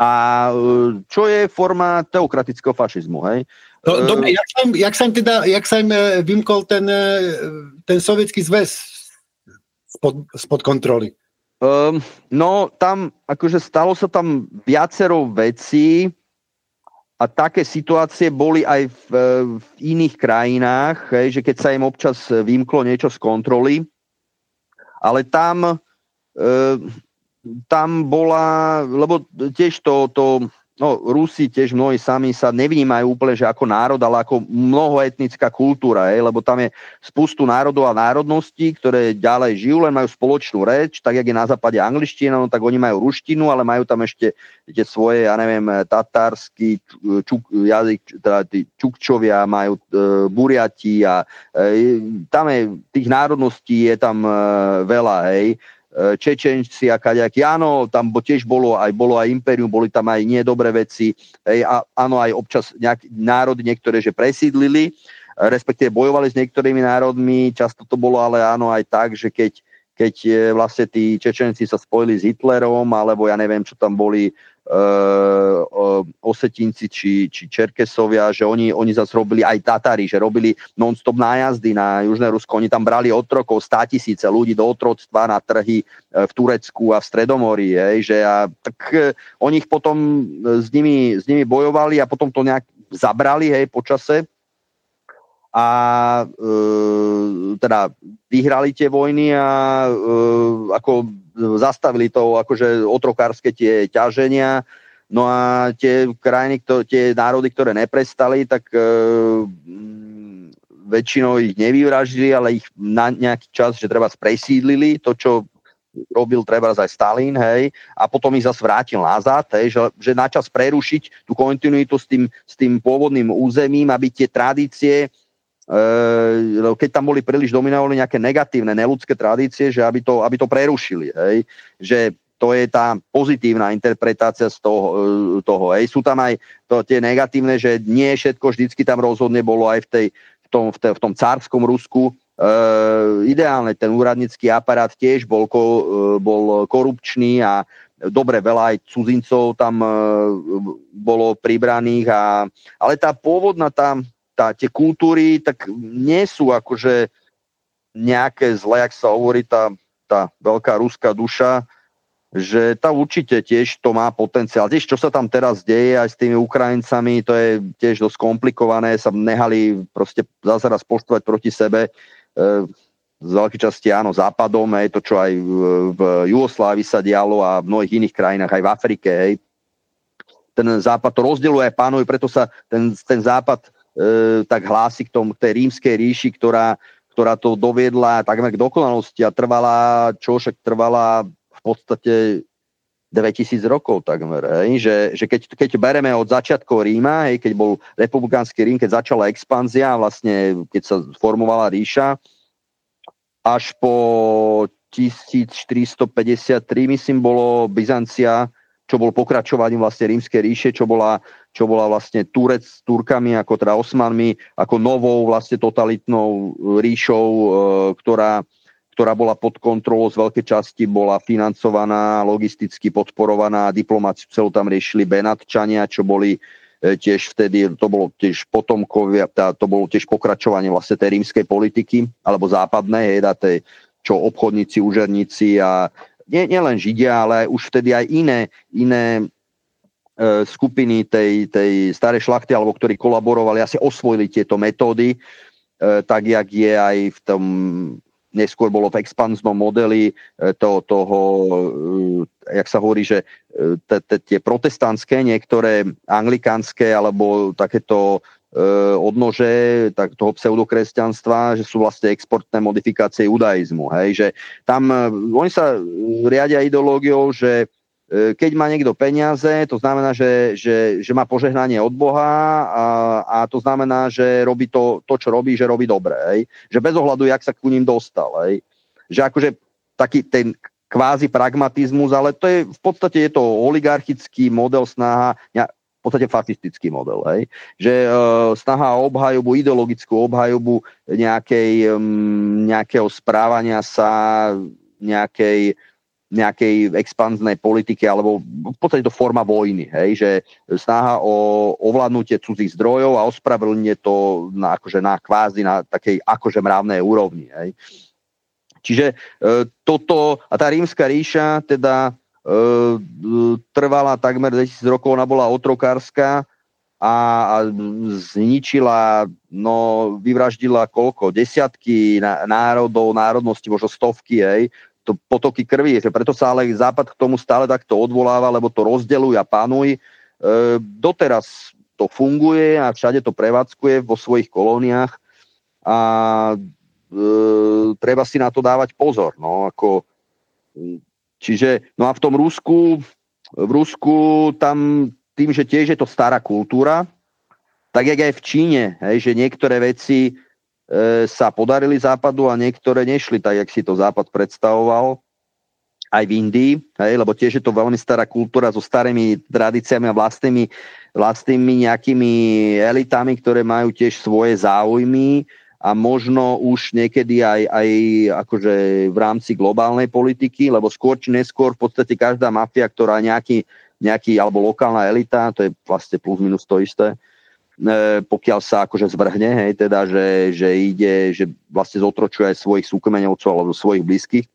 A e, čo je forma teokratického fašizmu, hej? No, dobre, jak sa, im, jak sa im teda, jak sa im vymkol ten, ten sovietský zväz spod, spod kontroly? Um, no tam, akože stalo sa tam viacero vecí a také situácie boli aj v, v iných krajinách, hej, že keď sa im občas vymklo niečo z kontroly, ale tam, e, tam bola, lebo tiež to, to no, Rusi tiež mnohí sami sa nevnímajú úplne, že ako národ, ale ako mnohoetnická kultúra, je, lebo tam je spustu národov a národností, ktoré ďalej žijú, len majú spoločnú reč, tak jak je na západe angličtina, no tak oni majú ruštinu, ale majú tam ešte tie svoje, ja neviem, tatársky čuk, jazyk, teda tí čukčovia, majú e, buriati a e, tam je, tých národností je tam e, veľa, hej. Čečenci a kaďakí. Áno, tam tiež bolo aj, bolo aj impérium, boli tam aj niedobré veci. Hej, a áno, aj občas nejak, národy niektoré, že presídlili, respektíve bojovali s niektorými národmi. Často to bolo ale áno aj tak, že keď, keď vlastne tí Čečenci sa spojili s Hitlerom, alebo ja neviem, čo tam boli, Osetinci či, či Čerkesovia, že oni, oni zase robili aj Tatári, že robili non-stop nájazdy na Južné Rusko. Oni tam brali otrokov, stá tisíce ľudí do otroctva na trhy e, v Turecku a v Stredomorí. Hej, že a, tak uh, oni ich potom s nimi, s nimi bojovali a potom to nejak zabrali hej, počase a e, teda vyhrali tie vojny a e, ako zastavili to akože otrokárske tie ťaženia. No a tie krajiny, to, tie národy, ktoré neprestali, tak e, väčšinou ich nevyvražili, ale ich na nejaký čas, že treba presídlili, to, čo robil treba aj Stalin, hej, a potom ich zase vrátil nazad, hej, že, že načas prerušiť tú kontinuitu s tým, s tým pôvodným územím, aby tie tradície keď tam boli príliš dominovali nejaké negatívne, neludské tradície, že aby to, aby to prerušili. Hej? Že to je tá pozitívna interpretácia z toho. E, toho hej. Sú tam aj to, tie negatívne, že nie všetko vždycky tam rozhodne bolo aj v, tej, v, tom, v, te, v tom cárskom Rusku. Uh, ideálne, ten úradnický aparát tiež bol, ko, bol korupčný a dobre, veľa aj cudzincov tam uh, bolo pribraných, a, ale tá pôvodná tá, tá, tie kultúry tak nie sú akože nejaké zlé, ak sa hovorí, tá, tá veľká ruská duša, že tá určite tiež to má potenciál. Tiež, čo sa tam teraz deje aj s tými Ukrajincami, to je tiež dosť komplikované, sa nehali proste zase raz poštovať proti sebe. E, z veľkej časti áno, západom, hej, to čo aj v, v Jugoslávii sa dialo a v mnohých iných krajinách, aj v Afrike, hej. Ten západ to rozdeluje aj preto sa ten, ten západ tak hlási k, tomu, k tej rímskej ríši, ktorá, ktorá to doviedla takmer k dokonalosti a trvala, čo však trvala v podstate 2000 rokov takmer. Hej? Že, že keď, keď bereme od začiatkov Ríma, hej, keď bol republikánsky Rím, keď začala expanzia, vlastne keď sa formovala ríša, až po 1453, myslím, bolo Byzancia čo bol pokračovaním vlastne rímskej ríše, čo bola, čo bola vlastne Turec s Turkami, ako teda Osmanmi, ako novou vlastne totalitnou ríšou, e, ktorá, ktorá bola pod kontrolou z veľkej časti, bola financovaná, logisticky podporovaná, diplomáciu celú tam riešili Benatčania, čo boli tiež vtedy, to bolo tiež potomkovia, to bolo tiež pokračovanie vlastne tej rímskej politiky, alebo západnej, hej, tej, čo obchodníci, úžerníci a nie, nielen Židia, ale už vtedy aj iné, iné e, skupiny tej, tej starej šlachty, alebo ktorí kolaborovali, asi osvojili tieto metódy, e, tak jak je aj v tom neskôr bolo v expanznom modeli e, to, toho, jak sa hovorí, že tie protestantské, niektoré anglikánske alebo takéto odnože tak toho pseudokresťanstva, že sú vlastne exportné modifikácie judaizmu. Hej, že tam oni sa riadia ideológiou, že keď má niekto peniaze, to znamená, že, že, že má požehnanie od Boha a, a to znamená, že robí to, to, čo robí, že robí dobre. Hej? Že bez ohľadu, jak sa k ním dostal. Hej? Že akože taký ten kvázi pragmatizmus, ale to je v podstate je to oligarchický model snaha, podstate fašistický model, hej? že e, snaha o obhajobu, ideologickú obhajobu nejakej, um, nejakého správania sa, nejakej nejakej expanznej politiky, alebo v podstate to forma vojny, hej, že snaha o ovládnutie cudzích zdrojov a ospravedlnie to na, akože na kvázi na takej akože mravnej úrovni. Hej. Čiže e, toto, a tá rímska ríša teda trvala takmer 2000 rokov, ona bola otrokárska a, a zničila, no vyvraždila koľko, desiatky národov, národnosti, možno stovky, hej, to potoky krvi, že preto sa ale Západ k tomu stále takto odvoláva, lebo to rozdeluj a pánuj. E, doteraz to funguje a všade to prevádzkuje vo svojich kolóniách a e, treba si na to dávať pozor. No, ako, čiže, no a v tom Rusku, v Rusku tam tým, že tiež je to stará kultúra, tak jak aj v Číne, hej, že niektoré veci e, sa podarili západu a niektoré nešli tak, jak si to západ predstavoval. Aj v Indii, hej, lebo tiež je to veľmi stará kultúra so starými tradíciami a vlastnými, vlastnými nejakými elitami, ktoré majú tiež svoje záujmy a možno už niekedy aj, aj akože v rámci globálnej politiky, lebo skôr či neskôr v podstate každá mafia, ktorá nejaký, nejaký alebo lokálna elita, to je vlastne plus minus to isté, E, pokiaľ sa akože zvrhne, hej, teda, že, že ide, že vlastne zotročuje aj svojich súkmeňovcov alebo svojich blízkych,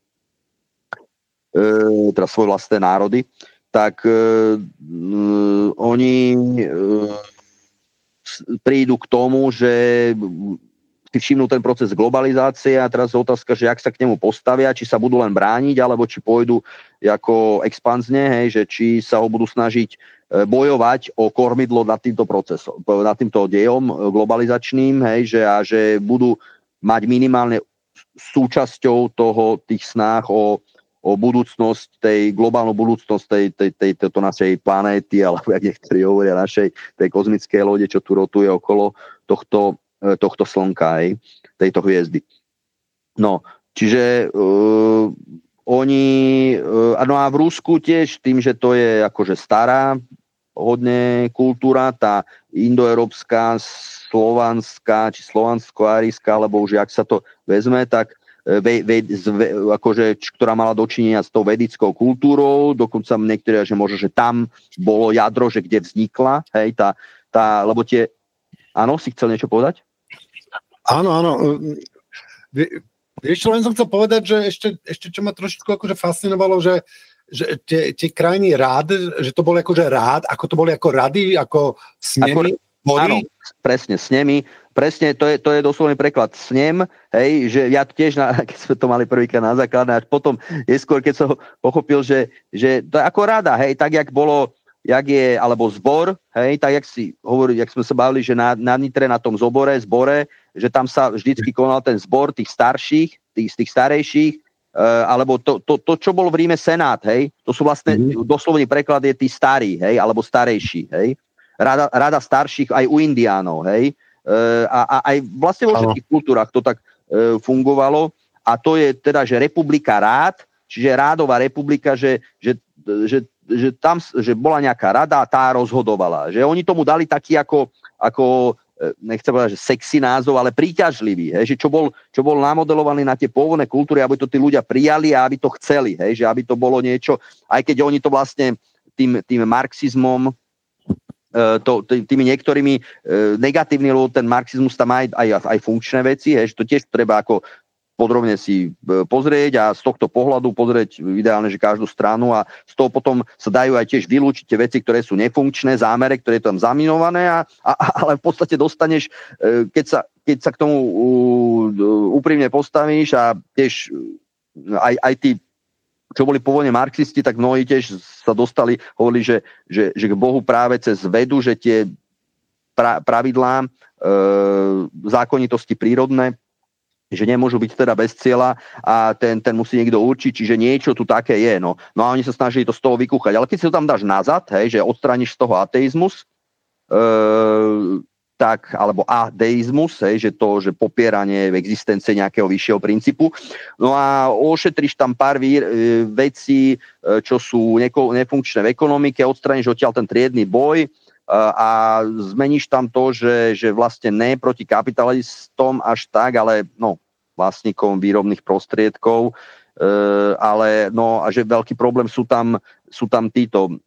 e, teda svoje vlastné národy, tak e, oni e, prídu k tomu, že si všimnú ten proces globalizácie a teraz je otázka, že ak sa k nemu postavia, či sa budú len brániť, alebo či pôjdu ako expanzne, hej, že či sa ho budú snažiť e, bojovať o kormidlo nad týmto procesom, nad týmto dejom globalizačným, hej, že, a že budú mať minimálne súčasťou toho tých snách o, o budúcnosť, tej globálnu budúcnosť tej, tej, tej, tejto našej planéty, alebo jak niektorí hovoria, našej tej kozmickej lode, čo tu rotuje okolo tohto E, tohto slnka, aj, tejto hviezdy. No, čiže uh, oni, uh, no a v Rusku tiež, tým, že to je akože stará hodne kultúra, tá indoeurópska, slovanská, či slovansko-arijská, alebo už jak sa to vezme, tak ve, ve, zve, akože, ktorá mala dočinenia s tou vedickou kultúrou, dokonca niektorí, že možno, že tam bolo jadro, že kde vznikla, hej, tá, tá, lebo tie, áno, si chcel niečo povedať? Áno, áno. Vieš len som chcel povedať, že ešte, ešte čo ma trošku akože fascinovalo, že, že tie, tie krajiny rád, že to boli akože rád, ako to boli ako rady, ako snemy, ako, Áno, presne, snemy, presne, to je, to je doslovný preklad snem, hej, že ja tiež, na, keď sme to mali prvýkrát na základne, až potom neskôr, keď som pochopil, že, že to je ako rada, hej, tak jak bolo jak je, alebo zbor, hej, tak jak si hovorí, jak sme sa bavili, že na, na Nitre, na tom zobore, zbore, že tam sa vždycky konal ten zbor tých starších, tých, tých starejších, uh, alebo to, to, to, čo bol v Ríme Senát, hej, to sú vlastne, mm-hmm. doslovný preklad je tí starí, hej, alebo starejší, hej. Rada, rada starších aj u indiánov, hej. Uh, a, a aj vlastne vo všetkých kultúrach to tak uh, fungovalo. A to je teda, že republika rád, čiže rádová republika, že, že, že že tam že bola nejaká rada a tá rozhodovala. Že oni tomu dali taký ako, ako e, nechcem povedať, že sexy názov, ale príťažlivý, hej, že čo bol, čo bol namodelovaný na tie pôvodné kultúry, aby to tí ľudia prijali a aby to chceli, hej, že aby to bolo niečo, aj keď oni to vlastne tým, tým marxizmom to, tými niektorými negatívnymi, lebo ten marxizmus tam má aj, aj, aj funkčné veci, hej, že to tiež treba ako podrobne si pozrieť a z tohto pohľadu pozrieť ideálne, že každú stranu a z toho potom sa dajú aj tiež vylúčiť tie veci, ktoré sú nefunkčné, zámere, ktoré sú tam zaminované, a, a, ale v podstate dostaneš, keď sa, keď sa k tomu úprimne postavíš a tiež aj, aj tí čo boli pôvodne marxisti, tak mnohí tiež sa dostali, hovorili, že, že, že k Bohu práve cez vedu, že tie pra, pravidlá, e, zákonitosti prírodné, že nemôžu byť teda bez cieľa a ten, ten musí niekto určiť, čiže niečo tu také je. No. no a oni sa snažili to z toho vykúchať. Ale keď si to tam dáš nazad, hej, že odstrániš z toho ateizmus, e, tak, alebo adeizmus, hej, že to, že popieranie v existencie nejakého vyššieho princípu. No a ošetriš tam pár vý, e, vecí, e, čo sú neko, nefunkčné v ekonomike, odstraníš odtiaľ ten triedny boj, a zmeníš tam to, že, že vlastne ne proti kapitalistom až tak, ale no, vlastníkom výrobných prostriedkov, ale no a že veľký problém sú tam, sú tam títo,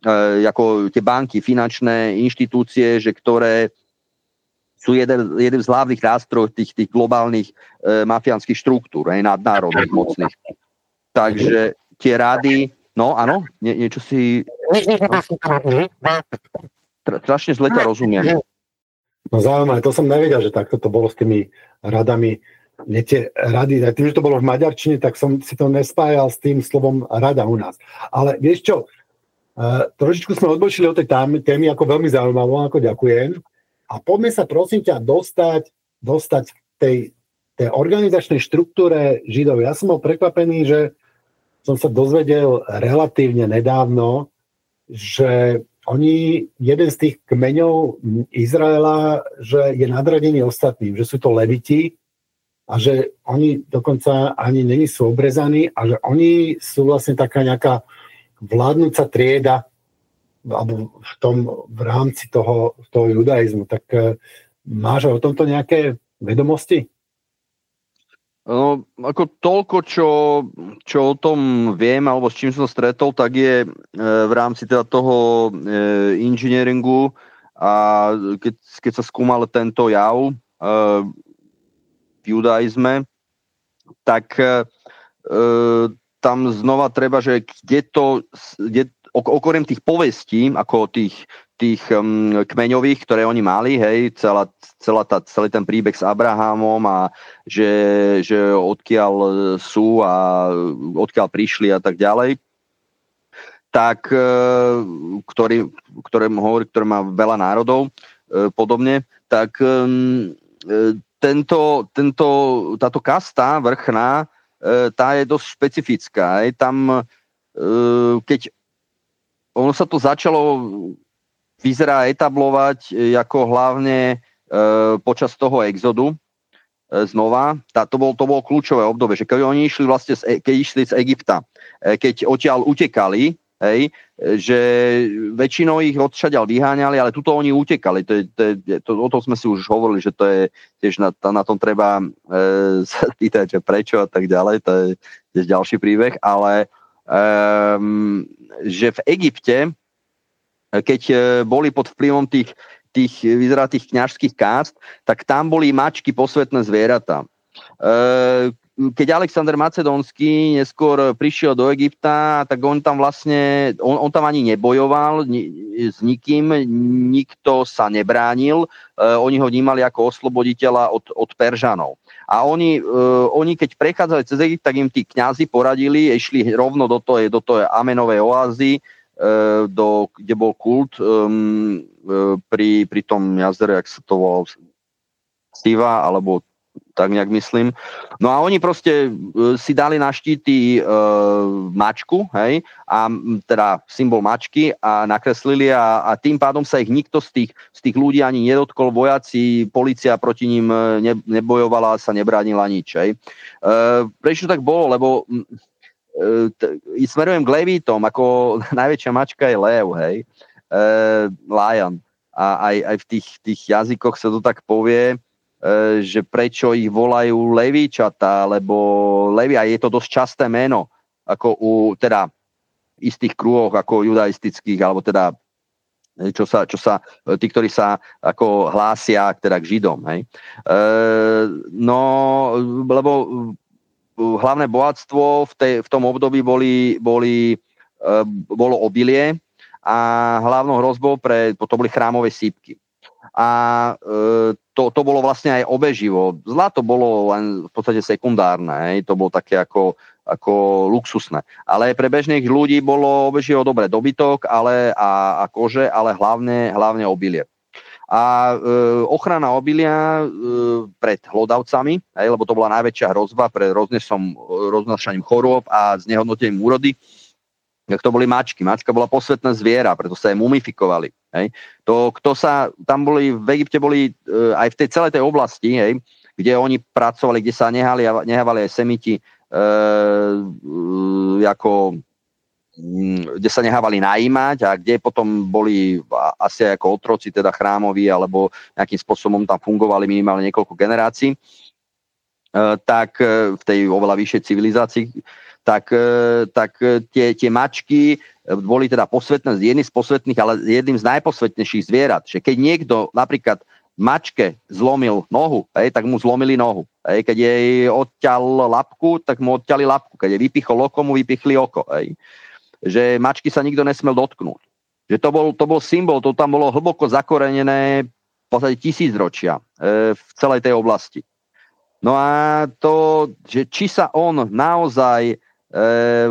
ako tie banky, finančné inštitúcie, že ktoré sú jeden, jeden z hlavných nástrojov tých, tých globálnych e, mafiánskych štruktúr, aj nadnárodných mocných. Takže tie rady, no áno, nie, niečo si... Strašne zle ťa rozumiem. No zaujímavé, to som nevedel, že takto to bolo s tými radami. Nie tie rady, tým, že to bolo v maďarčine, tak som si to nespájal s tým slovom rada u nás. Ale vieš čo, uh, trošičku sme odbočili od tej témy, ako veľmi zaujímavo, ako ďakujem. A poďme sa prosím ťa dostať, dostať tej, tej organizačnej štruktúre Židov. Ja som bol prekvapený, že som sa dozvedel relatívne nedávno, že oni, jeden z tých kmeňov Izraela, že je nadradený ostatným, že sú to leviti a že oni dokonca ani není sú obrezaní a že oni sú vlastne taká nejaká vládnúca trieda alebo v tom v rámci toho, toho judaizmu. Tak e, máš o tomto nejaké vedomosti? No, ako toľko, čo, čo o tom viem, alebo s čím som stretol, tak je e, v rámci teda toho e, inžinieringu a keď, keď sa skúmal tento jav e, v judaizme, tak e, tam znova treba, že kde to, kde, okrem tých povestí, ako tých, tých um, kmeňových, ktoré oni mali, hej, celá, celá tá, celý ten príbeh s Abrahamom a že, že odkiaľ sú a odkiaľ prišli a tak ďalej, tak, e, ktorý, ktoré, hovorí, ktoré má veľa národov e, podobne, tak um, e, tento, tento, táto kasta vrchná, tá je dosť špecifická. Aj tam, keď ono sa to začalo vyzerá etablovať e, ako hlavne e, počas toho exodu e, znova. Tá, to, bol, to bolo kľúčové obdobie, že keď oni išli vlastne z, keď išli z Egypta, keď odtiaľ utekali, hej, že väčšinou ich odšaďal vyháňali, ale tuto oni utekali. To je, to je, to, o tom sme si už hovorili, že to je tiež na, na tom treba e, sa že prečo a tak ďalej, to je tiež ďalší príbeh, ale um, že v Egypte, keď e, boli pod vplyvom tých, tých, vyzerá tých kňažských kást, tak tam boli mačky posvetné zvieratá. E, keď Alexander Macedónsky neskôr prišiel do Egypta, tak on tam vlastne, on, on tam ani nebojoval ni, s nikým, nikto sa nebránil, uh, oni ho vnímali ako osloboditeľa od, od Peržanov. A oni, oni keď prechádzali cez Egypt, tak im tí kňazi poradili, išli rovno do toho, do toho Amenovej oázy, do, kde bol kult um, pri, pri tom jazere, jak sa to volalo, Siva, alebo tak nejak myslím. No a oni proste e, si dali na štíty e, mačku, hej, a teda symbol mačky a nakreslili a, a tým pádom sa ich nikto z tých, z tých ľudí ani nedotkol, vojaci, policia proti ním e, ne, nebojovala, sa nebránila nič, hej. E, prečo tak bolo? Lebo e, smerujem k levítom, ako najväčšia mačka je lev, hej, e, lion. A aj, aj v tých, tých jazykoch sa to tak povie, E, že prečo ich volajú levíčata, lebo levy, a je to dosť časté meno, ako u teda istých krúhoch, ako judaistických, alebo teda čo sa, čo sa, tí, ktorí sa ako hlásia teda k Židom. Hej. E, no, lebo hlavné bohatstvo v, tej, v tom období boli, boli, e, bolo obilie a hlavnou hrozbou pre, to boli chrámové sípky. A e, to, to bolo vlastne aj obeživo. Zlato bolo len v podstate sekundárne, hej. to bolo také ako ako luxusné. Ale pre bežných ľudí bolo obeživo dobre dobytok ale, a, a kože, ale hlavne, hlavne obilie. A e, ochrana obilia e, pred hlodavcami, aj, lebo to bola najväčšia hrozba pred roznášaním chorôb a znehodnotením úrody, tak to boli mačky. Mačka bola posvetné zviera, preto sa aj mumifikovali. Hej. To, kto sa, tam boli, v Egypte boli e, aj v tej celej tej oblasti, hej, kde oni pracovali, kde sa nehali, nehávali aj semiti, Eh, ako mm, kde sa nehávali najímať a kde potom boli asi ako otroci, teda chrámoví, alebo nejakým spôsobom tam fungovali minimálne niekoľko generácií, eh, tak eh, v tej oveľa vyššej civilizácii, tak, tak tie, tie mačky boli teda posvetné, jedný z posvetných, ale jedným z najposvetnejších zvierat. Že keď niekto napríklad mačke zlomil nohu, hej, tak mu zlomili nohu. Hej, keď jej odťal lapku, tak mu odťali lapku. Keď jej vypichol oko, mu vypichli oko. Hej. Že mačky sa nikto nesmel dotknúť. Že to bol, to bol symbol, to tam bolo hlboko zakorenené v podstate tisícročia e, v celej tej oblasti. No a to, že či sa on naozaj e,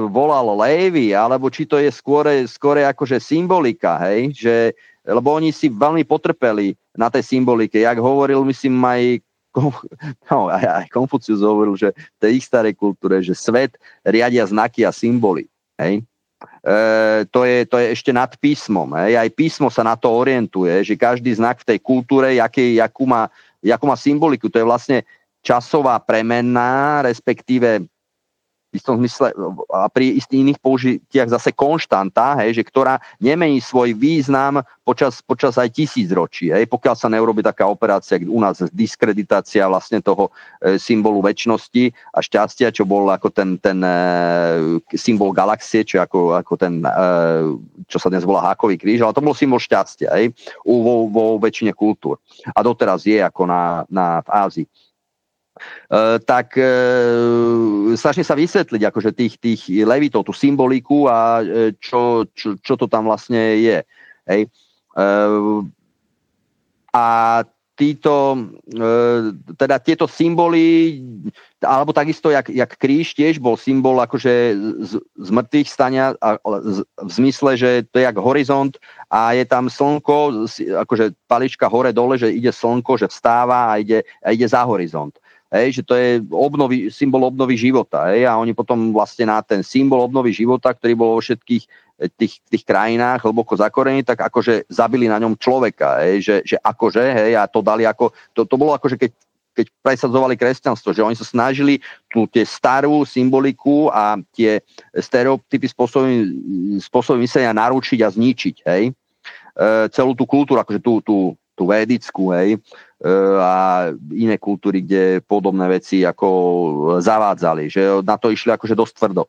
volal Lévy, alebo či to je skôr, skôr akože symbolika, hej, že lebo oni si veľmi potrpeli na tej symbolike. Jak hovoril, myslím, aj no, aj, aj Konfucius hovoril, že v tej ich starej kultúre, že svet riadia znaky a symboly. Hej? E, to, je, to je ešte nad písmom. Hej? Aj písmo sa na to orientuje, že každý znak v tej kultúre, jaký, jakú, má, jakú má symboliku, to je vlastne časová premenná, respektíve istom zmysle a pri istých iných použitiach zase konštanta, hej, že ktorá nemení svoj význam počas, počas aj tisíc ročí. Hej, pokiaľ sa neurobi taká operácia u nás diskreditácia vlastne toho e, symbolu väčšnosti a šťastia, čo bol ako ten, ten e, symbol galaxie, čo ako, ako ten, e, čo sa dnes volá hákový kríž, ale to bol symbol šťastia hej, vo, vo väčšine kultúr. A doteraz je ako na, na, v Ázii. Uh, tak uh, snažím sa vysvetliť akože tých, tých levitov, tú symboliku a uh, čo, čo, čo to tam vlastne je. Hej. A títo, teda tieto symboly, alebo takisto, jak, jak kríž tiež bol symbol akože z, z mŕtvych stania a, z, v zmysle, že to je jak horizont a je tam slnko, akože palička hore dole, že ide slnko, že vstáva a ide, a ide za horizont hej, že to je obnovy, symbol obnovy života. Hej, a oni potom vlastne na ten symbol obnovy života, ktorý bol vo všetkých eh, tých, tých krajinách hlboko zakorený, tak akože zabili na ňom človeka. Hej, že, že akože, hej, a to dali ako, to, to bolo akože keď keď presadzovali kresťanstvo, že oni sa snažili tú tie starú symboliku a tie stereotypy spôsoby, myslenia naručiť a zničiť, hej, e, celú tú kultúru, akože tú, tú, tú védickú, hej, a iné kultúry, kde podobné veci ako zavádzali, že na to išli akože dosť tvrdo.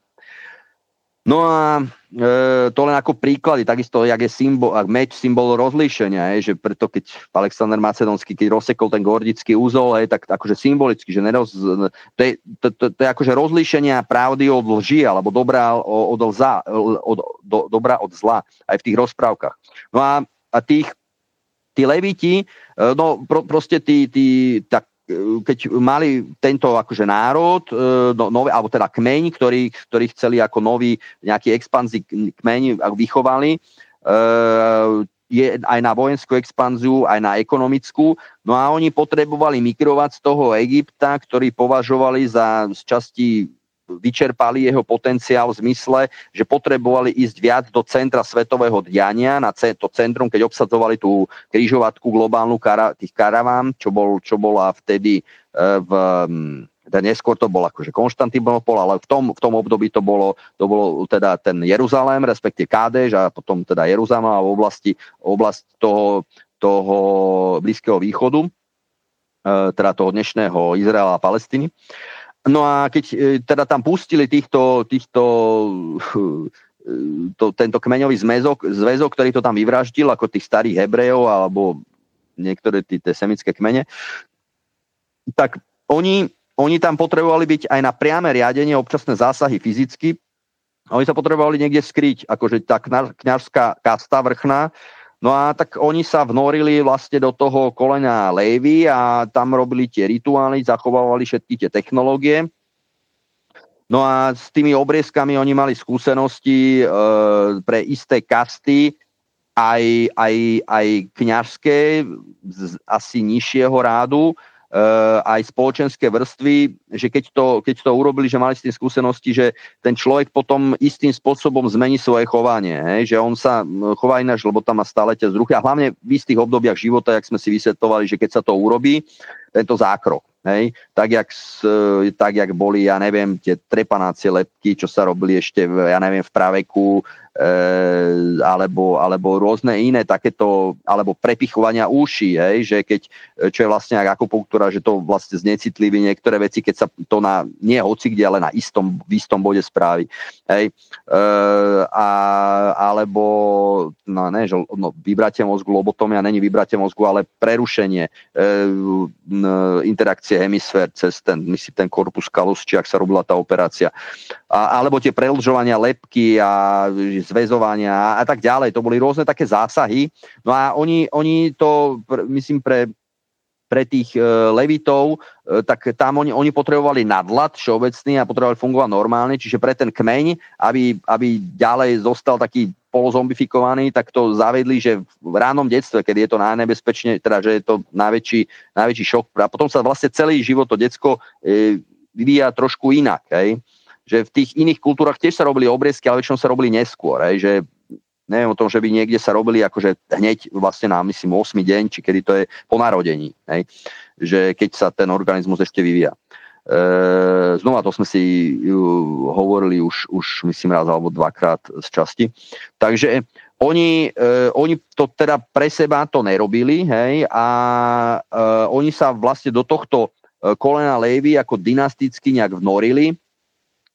No a e, to len ako príklady, takisto, jak je symbol, ak meč symbol rozlíšenia, je, že preto keď Alexander Macedonský, keď rozsekol ten gordický úzol, je, tak akože symbolicky, že neroz, to, je, to, to, to je akože rozlíšenie pravdy od lži, alebo dobrá od, zla, od, do, dobrá od zla, aj v tých rozprávkach. No a, a tých tí leviti, e, no pro, proste tí, tí tak e, keď mali tento akože národ, e, no, nové, alebo teda kmeň, ktorý, ktorý chceli ako nový nejaký expanzi kmeň vychovali, je aj na vojenskú expanziu, aj na ekonomickú. No a oni potrebovali migrovať z toho Egypta, ktorý považovali za z časti vyčerpali jeho potenciál v zmysle, že potrebovali ísť viac do centra svetového diania, na to centrum, keď obsadzovali tú križovatku globálnu kara, tých karaván, čo, bol, čo bola vtedy e, v teda neskôr to bol akože Konštantinopol, ale v tom, v tom období to bolo, to bolo teda ten Jeruzalém, respektive Kádež a potom teda Jeruzalém a oblasti, oblasti toho, toho Blízkeho východu, e, teda toho dnešného Izraela a Palestíny. No a keď e, teda tam pustili týchto, týchto to, tento kmeňový zväzok, zväzok, ktorý to tam vyvraždil, ako tých starých Hebrejov alebo niektoré tie semické kmene, tak oni, oni tam potrebovali byť aj na priame riadenie, občasné zásahy fyzicky. A oni sa potrebovali niekde skryť, akože tá kňažská kasta vrchná. No a tak oni sa vnorili vlastne do toho kolena Lévy a tam robili tie rituály, zachovávali všetky tie technológie. No a s tými obriezkami oni mali skúsenosti e, pre isté kasty, aj, aj, aj kňažské, asi nižšieho rádu, aj spoločenské vrstvy, že keď to, keď to urobili, že mali s tým skúsenosti, že ten človek potom istým spôsobom zmení svoje chovanie, hej? že on sa chová ináč, lebo tam má stále tie vzruchy a hlavne v istých obdobiach života, jak sme si vysvetovali, že keď sa to urobí, tento zákrok. Hej? Tak, jak, tak, jak boli, ja neviem, tie trepanácie lepky, čo sa robili ešte, ja neviem, v praveku, alebo, alebo rôzne iné takéto, alebo prepichovania uší, hej, že keď, čo je vlastne akupunktúra, že to vlastne znecitliví niektoré veci, keď sa to na, nie hoci kde, ale na istom, v istom bode správi. Hej, e, a, alebo, no ne, že no, vybratie mozgu, lobotomia není vybratie mozgu, ale prerušenie e, interakcie hemisfér cez ten, myslím, ten korpus kalus, či ak sa robila tá operácia. A, alebo tie prelžovania lepky a zväzovania a tak ďalej. To boli rôzne také zásahy. No a oni, oni to, myslím, pre, pre tých e, levitov, e, tak tam oni, oni potrebovali nadlad všeobecný a potrebovali fungovať normálne, čiže pre ten kmeň, aby, aby ďalej zostal taký polozombifikovaný, tak to zavedli, že v ránom detstve, keď je to najnebezpečne, teda že je to najväčší, najväčší šok a potom sa vlastne celý život to decko e, vyvíja trošku inak. Hej že v tých iných kultúrach tiež sa robili obriezky, ale väčšinou sa robili neskôr, aj, že neviem o tom, že by niekde sa robili akože hneď vlastne na, myslím, 8 deň, či kedy to je po narodení, hej, že keď sa ten organizmus ešte vyvíja. E, znova to sme si hovorili už, už myslím raz alebo dvakrát z časti. Takže oni, e, oni to teda pre seba to nerobili, hej, a e, oni sa vlastne do tohto e, kolena Lévy ako dynasticky nejak vnorili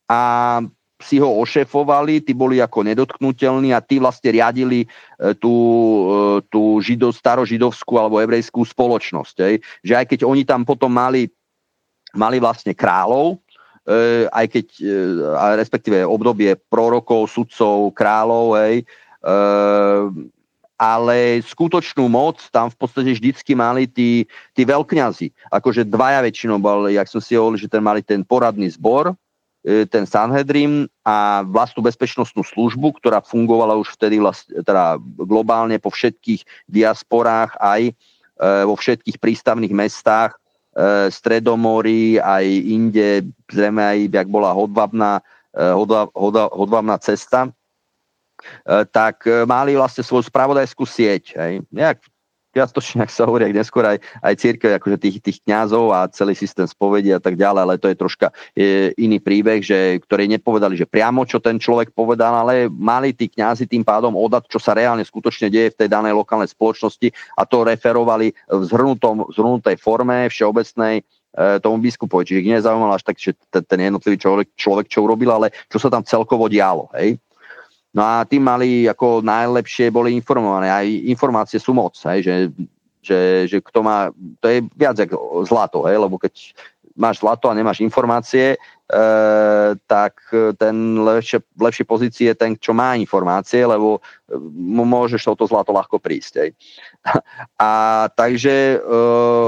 a si ho ošefovali, tí boli ako nedotknutelní a tí vlastne riadili e, tú, e, tú žido, starožidovskú alebo hebrejskú spoločnosť. Hej. Že aj keď oni tam potom mali, mali vlastne kráľov, e, aj keď, respektíve obdobie prorokov, sudcov, kráľov, hej, ale skutočnú moc tam v podstate vždycky mali tí, tí veľkňazi. Akože dvaja väčšinou boli, jak som si hovoril, že ten mali ten poradný zbor, ten Sanhedrin a vlastnú bezpečnostnú službu, ktorá fungovala už vtedy vlast, teda globálne po všetkých diasporách aj e, vo všetkých prístavných mestách e, Stredomorí, aj inde, zrejme aj, jak bola hodvabná, hodva, hodva, hodvabná cesta, tak mali vlastne svoju spravodajskú sieť. Hej. Nejak čiastočne, ak sa hovorí, neskôr aj, aj církev, akože tých, tých kňazov a celý systém spovedí a tak ďalej, ale to je troška je, iný príbeh, že, ktorí nepovedali, že priamo čo ten človek povedal, ale mali tí kňazi tým pádom odať, čo sa reálne skutočne deje v tej danej lokálnej spoločnosti a to referovali v zhrnutom, zhrnutej forme všeobecnej e, tomu biskupovi. Čiže ich nezaujímalo až tak, že ten, ten jednotlivý človek, človek čo urobil, ale čo sa tam celkovo dialo. Hej? No a tí mali ako najlepšie boli informované. Aj informácie sú moc, hej, že, že, že kto má, to je viac ako zlato, hej, lebo keď máš zlato a nemáš informácie, e, tak ten lepšie, v lepšej pozícii je ten, čo má informácie, lebo môžeš toto zlato ľahko prísť. Hej. A takže e,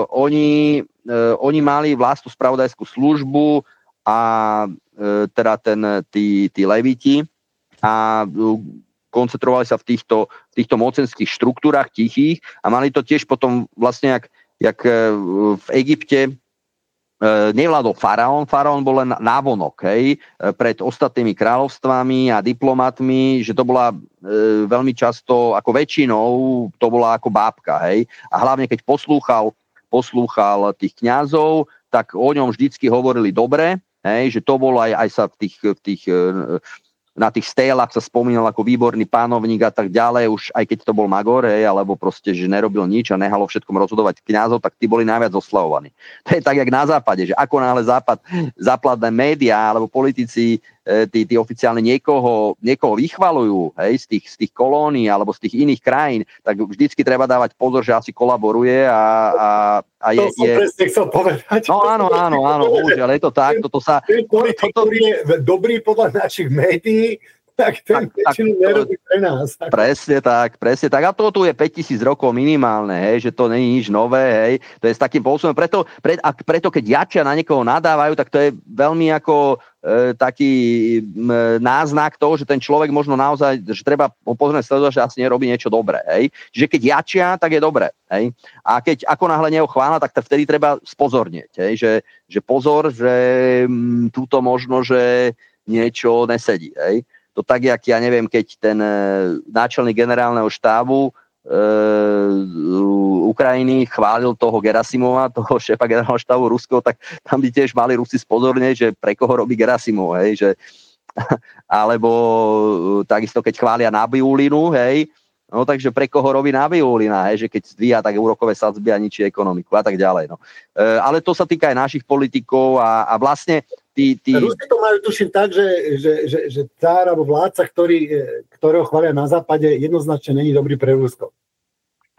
oni, e, oni mali vlastnú spravodajskú službu a e, teda ten, tí, tí leviti, a koncentrovali sa v týchto, týchto mocenských štruktúrach tichých a mali to tiež potom vlastne, jak, jak e, v Egypte e, nevládol faraón, faraón bol len návonok hej, e, pred ostatnými kráľovstvami a diplomatmi, že to bola e, veľmi často, ako väčšinou, to bola ako bábka, hej. A hlavne keď poslúchal, poslúchal tých kňazov, tak o ňom vždycky hovorili dobre, hej, že to bolo aj, aj sa v tých, v tých na tých stélach sa spomínal ako výborný pánovník a tak ďalej, už aj keď to bol Magor, alebo proste, že nerobil nič a nehalo všetkom rozhodovať kňazov, tak tí boli najviac oslavovaní. To je tak, jak na západe, že ako náhle západ, západné médiá alebo politici tí, tí oficiálne niekoho, niekoho vychvalujú hej, z, tých, z tých kolónií alebo z tých iných krajín, tak vždycky treba dávať pozor, že asi kolaboruje a, a, a je... To som je... presne chcel povedať. No áno, áno, áno, bohužiaľ, je to tak. Toto sa... Ktorý, toto... ktorý je dobrý podľa našich médií, tak ten tak, tak, nerobí pre nás. Presne tak, presne tak. A to tu je 5000 rokov minimálne, hej, že to není nič nové, hej. To je s takým posunom. Preto, pre, a preto, keď jačia na niekoho nadávajú, tak to je veľmi ako E, taký náznak toho, že ten človek možno naozaj, že treba pozrieť sledovať, že asi nerobí niečo dobré. Hej? Čiže keď jačia, tak je dobré. Hej? A keď ako náhle neho chvála, tak vtedy treba spozornieť. Hej? Že, že pozor, že m, túto možno, že niečo nesedí. Hej? To tak, jak ja neviem, keď ten e, náčelník generálneho štábu Ukrajiny chválil toho Gerasimova, toho šéfa generálneho štábu Ruského, tak tam by tiež mali Rusi spozornieť, že pre koho robí Gerasimov, hej, že alebo uh, takisto keď chvália Nabiulinu, hej, no takže pre koho robí Nabiulina, hej, že keď zdvíha tak úrokové sadzby a ničí ekonomiku a tak ďalej. No. E, ale to sa týka aj našich politikov a, a vlastne tí, tí... Rusi to majú tuším tak, že, že, že, že cár alebo vládca, ktorý, e, ktorého chvália na západe, jednoznačne není dobrý pre Rusko.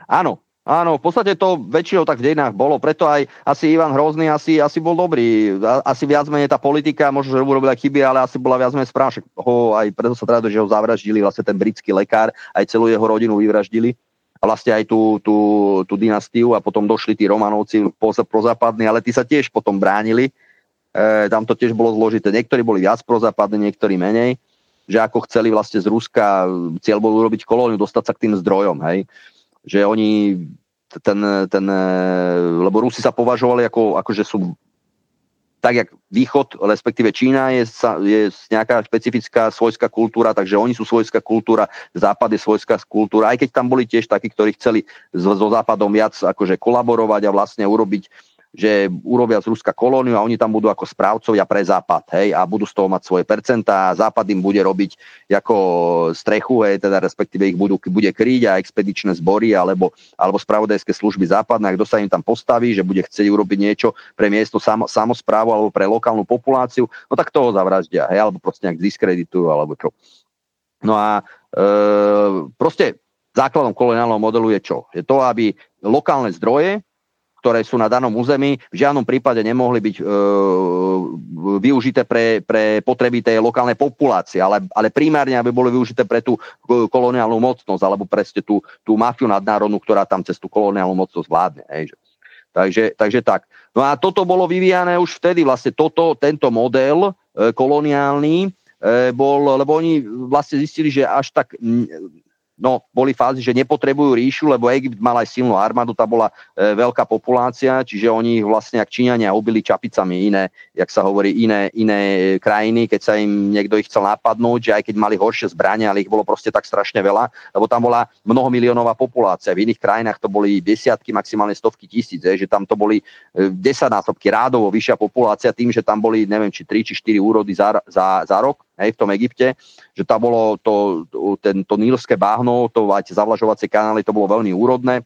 Áno, Áno, v podstate to väčšinou tak v dejinách bolo, preto aj asi Ivan Hrozný asi, asi bol dobrý. Asi viac menej tá politika, možno, že urobil aj chyby, ale asi bola viac menej správna. Ho aj preto sa teda, že ho zavraždili vlastne ten britský lekár, aj celú jeho rodinu vyvraždili a vlastne aj tú, tú, tú dynastiu a potom došli tí Romanovci prozápadní, ale tí sa tiež potom bránili E, tam to tiež bolo zložité. Niektorí boli viac prozápadní, niektorí menej. Že ako chceli vlastne z Ruska, cieľ bol urobiť kolóniu, dostať sa k tým zdrojom. Hej. Že oni, ten, ten, e, lebo Rusi sa považovali ako, ako že sú tak jak východ, respektíve Čína je, je nejaká špecifická svojská kultúra, takže oni sú svojská kultúra, západ je svojská kultúra, aj keď tam boli tiež takí, ktorí chceli so, so západom viac akože kolaborovať a vlastne urobiť že urobia z Ruska kolóniu a oni tam budú ako správcovia pre Západ, hej, a budú z toho mať svoje percentá a Západ im bude robiť ako strechu, hej, teda respektíve ich budú, bude kryť a expedičné zbory alebo, alebo spravodajské služby západné, kto sa im tam postaví, že bude chcieť urobiť niečo pre miesto sam, samozprávu alebo pre lokálnu populáciu, no tak toho zavraždia, hej, alebo proste nejak diskreditujú, alebo čo. No a e, proste základom koloniálneho modelu je čo? Je to, aby lokálne zdroje, ktoré sú na danom území, v žiadnom prípade nemohli byť e, využité pre, pre potreby tej lokálnej populácie, ale, ale primárne, aby boli využité pre tú koloniálnu mocnosť alebo pre tú, tú mafiu nadnárodnú, ktorá tam cez tú koloniálnu mocnosť vládne. Takže, takže tak. No a toto bolo vyvíjane už vtedy, vlastne toto, tento model e, koloniálny e, bol, lebo oni vlastne zistili, že až tak no, boli fázy, že nepotrebujú ríšu, lebo Egypt mal aj silnú armádu, tá bola e, veľká populácia, čiže oni vlastne, ak Číňania ubili čapicami iné, jak sa hovorí, iné, iné krajiny, keď sa im niekto ich chcel napadnúť, že aj keď mali horšie zbrania, ale ich bolo proste tak strašne veľa, lebo tam bola mnohomiliónová populácia. V iných krajinách to boli desiatky, maximálne stovky tisíc, že tam to boli e, desaťnásobky rádovo vyššia populácia tým, že tam boli, neviem, či 3 či 4 úrody za, za, za rok hej, v tom Egypte, že tam bolo to, ten, to nílske báhno, to aj tie zavlažovacie kanály, to bolo veľmi úrodné.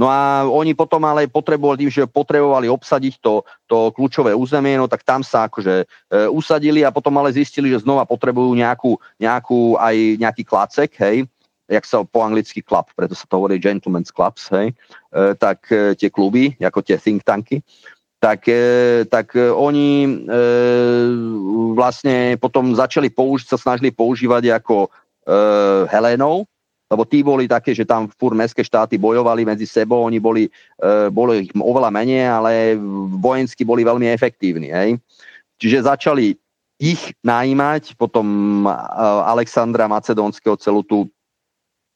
No a oni potom ale potrebovali, tým, že potrebovali obsadiť to, to kľúčové územie, no tak tam sa akože e, usadili a potom ale zistili, že znova potrebujú nejakú, nejakú aj nejaký klacek, hej, jak sa po anglicky club, preto sa to hovorí gentleman's clubs, hej, e, tak e, tie kluby, ako tie think tanky tak, e, tak e, oni e, vlastne potom začali použi- sa snažili používať ako e, Helénov, lebo tí boli také, že tam fur mestské štáty bojovali medzi sebou, oni boli, e, boli ich oveľa menej, ale vojensky boli veľmi efektívni. Hej? Čiže začali ich najímať, potom Alexandra Macedónskeho celú tú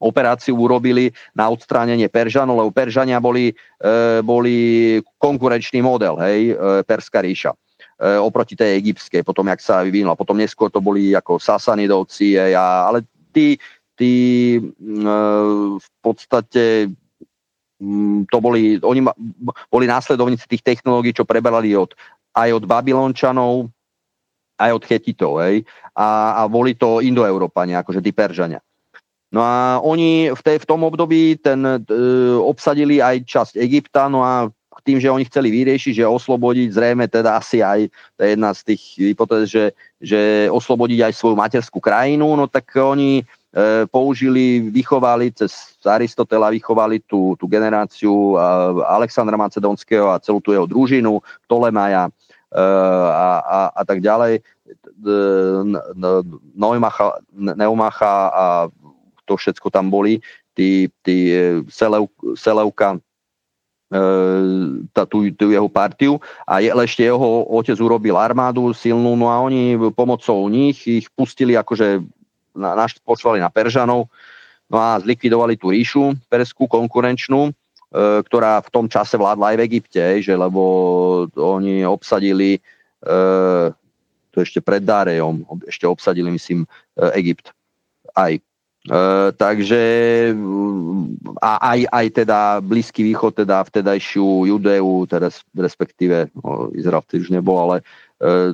operáciu urobili na odstránenie Peržanov, lebo Peržania boli, e, boli konkurenčný model, hej, e, Perská ríša e, oproti tej egyptskej, potom jak sa vyvinula. Potom neskôr to boli ako Sasanidovci, a, ale tí, tí v podstate to boli, oni boli následovníci tých technológií, čo preberali od, aj od Babylončanov, aj od Chetitov, hej, a, a boli to Indoeurópania, akože tí Peržania. No a oni v, tej, v tom období ten, e, obsadili aj časť Egypta, no a tým, že oni chceli vyriešiť, že oslobodiť, zrejme teda asi aj, to je jedna z tých hypotéz, že, že oslobodiť aj svoju materskú krajinu, no tak oni e, použili, vychovali cez Aristotela, vychovali tú, tú generáciu a, Alexandra Macedonského a celú tú jeho družinu, Ptolemaja e, a, a, a tak ďalej, Neumacha, Neumacha a to všetko tam boli, tí, tí e, Selev, Selevka, e, tá, tú, tú jeho partiu. A je, ešte jeho otec urobil armádu silnú, no a oni pomocou nich ich pustili akože na, naš, poslali na Peržanov, no a zlikvidovali tú ríšu perskú konkurenčnú, e, ktorá v tom čase vládla aj v Egypte, že lebo oni obsadili e, to ešte pred Dárejom, ešte obsadili myslím Egypt. Aj E, takže a aj, aj teda Blízky východ, teda vtedajšiu Judeu, teda respektíve no, Izrael už nebol, ale e,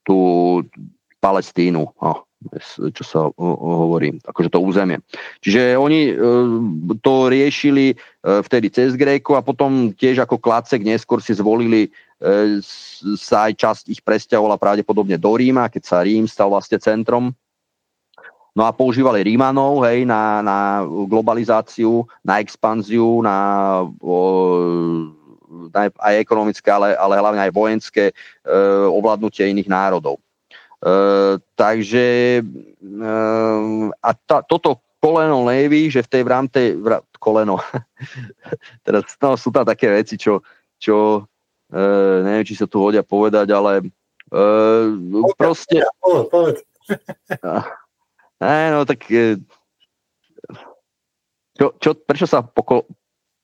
tú Palestínu, no, čo sa hovorí, akože to územie. Čiže oni e, to riešili vtedy cez Gréko a potom tiež ako Klacek neskôr si zvolili sa aj časť ich presťahovala pravdepodobne do Ríma, keď sa Rím stal vlastne centrom No a používali Rímanov hej, na, na globalizáciu, na expanziu, na, o, na aj ekonomické, ale, ale hlavne aj vojenské e, ovládnutie iných národov. E, takže e, a ta, toto koleno Levy, že v tej v, koleno, teraz no, sú tam také veci, čo, čo e, neviem, či sa tu hodia povedať, ale e, proste... Povedz, povedz. Ne, no tak e, čo, čo, prečo sa poko,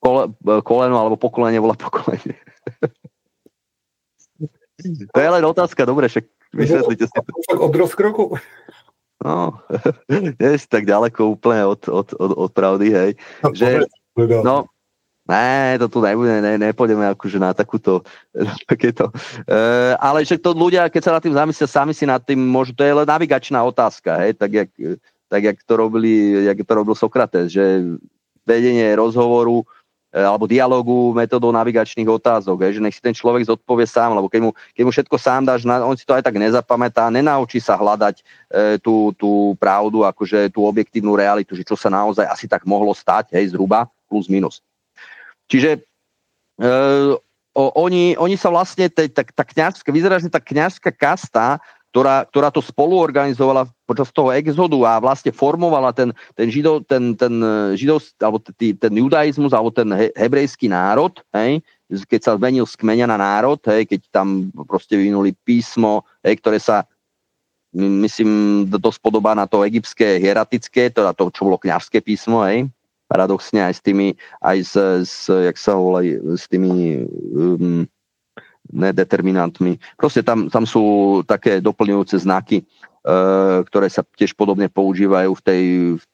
kole, koleno alebo pokolenie volá pokolenie? to je len otázka, dobre, však vysvetlite si to. Tak od rozkroku? No, nie si tak ďaleko úplne od, od, od, od pravdy, hej. Že, no, Ne, to tu nebude, ne, nepôjdeme akože na takúto, na takéto. E, ale že to ľudia, keď sa nad tým zamyslia, sami si nad tým môžu, to je len navigačná otázka, hej, tak jak, tak jak to robili, jak to robil Sokrates, že vedenie rozhovoru e, alebo dialogu metodou navigačných otázok, hej, že nech si ten človek zodpovie sám, lebo keď mu, keď mu všetko sám dáš, on si to aj tak nezapamätá, nenaučí sa hľadať e, tú, tú pravdu, akože tú objektívnu realitu, že čo sa naozaj asi tak mohlo stať, hej, zhruba, plus minus. Čiže o, oni, oni sa vlastne, te, tak, tá kňažská, vyzerá, že tá kňažská kasta, ktorá, ktorá to spoluorganizovala počas toho exodu a vlastne formovala ten, ten, židov, ten, ten, e, židov, alebo ten, ten judaizmus, alebo ten he, hebrejský národ, hej, keď sa zmenil z kmeňa na národ, hej, keď tam proste vyvinuli písmo, hej, ktoré sa myslím, dosť podobá na to egyptské hieratické, teda to, čo bolo kňažské písmo, hej, paradoxne aj s tými, aj s, s jak sa volaj, s tými um, nedeterminantmi. Proste tam, tam sú také doplňujúce znaky, uh, ktoré sa tiež podobne používajú v tej,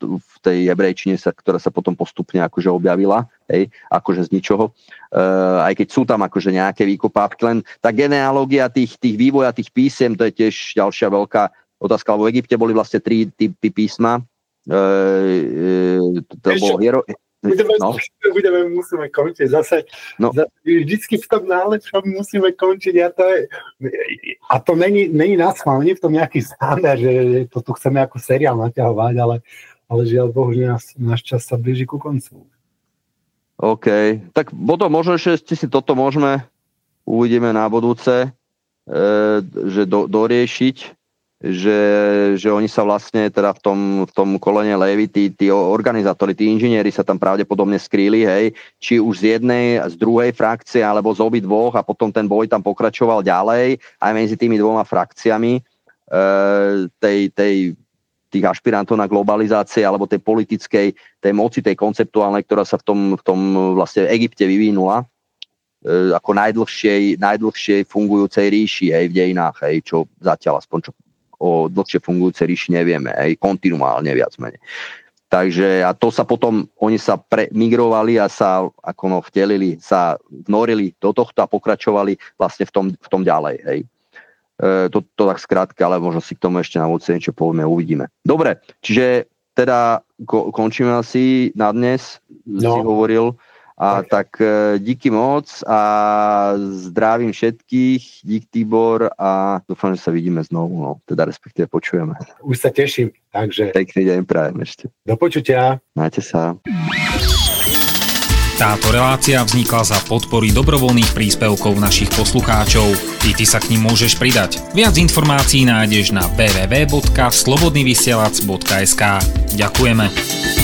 v tej hebrejčine, sa, ktorá sa potom postupne akože objavila, hej, akože z ničoho. Uh, aj keď sú tam akože nejaké výkopávky, len tá genealógia tých, tých vývoja, tých písiem, to je tiež ďalšia veľká otázka, lebo v Egypte boli vlastne tri typy písma, to bolo hiero... Budeme, no. budeme, musíme končiť zase. No. zase vždycky v tom najlepšom musíme končiť. A to, je, a to není, není nás není v tom nejaký zámer, že to tu chceme ako seriál naťahovať, ale, ale žiaľ Bohu, že nás, náš čas sa blíži ku koncu. OK, tak potom možno ešte si toto môžeme, uvidíme na budúce, e, že do, doriešiť že, že oni sa vlastne teda v tom, v tom kolene Levy, tí, tí organizátori, tí inžinieri sa tam pravdepodobne skrýli, hej, či už z jednej, z druhej frakcie, alebo z obi dvoch a potom ten boj tam pokračoval ďalej aj medzi tými dvoma frakciami e, tej, tej, tých ašpirantov na globalizácie alebo tej politickej, tej moci, tej konceptuálnej, ktorá sa v tom, v tom vlastne Egypte vyvinula e, ako najdlhšej, najdlhšej fungujúcej ríši hej, v dejinách, hej, čo zatiaľ aspoň čo o dlhšie fungujúce ríši nevieme, aj kontinuálne viac menej. Takže a to sa potom, oni sa migrovali a sa ako no, vtelili, sa vnorili do tohto a pokračovali vlastne v tom, v tom ďalej. Hej. E, to, to tak skrátka, ale možno si k tomu ešte na vodce niečo povieme, uvidíme. Dobre, čiže teda ko, končíme asi na dnes, no. si hovoril. A tak, tak e, díky moc a zdravím všetkých, dík Tibor a dúfam, že sa vidíme znovu, no, teda respektíve počujeme. Už sa teším, takže... Pekný deň prajem ešte. Do počutia. Majte sa. Táto relácia vznikla za podpory dobrovoľných príspevkov našich poslucháčov. I ty sa k ním môžeš pridať. Viac informácií nájdeš na www.slobodnyvysielac.sk Ďakujeme.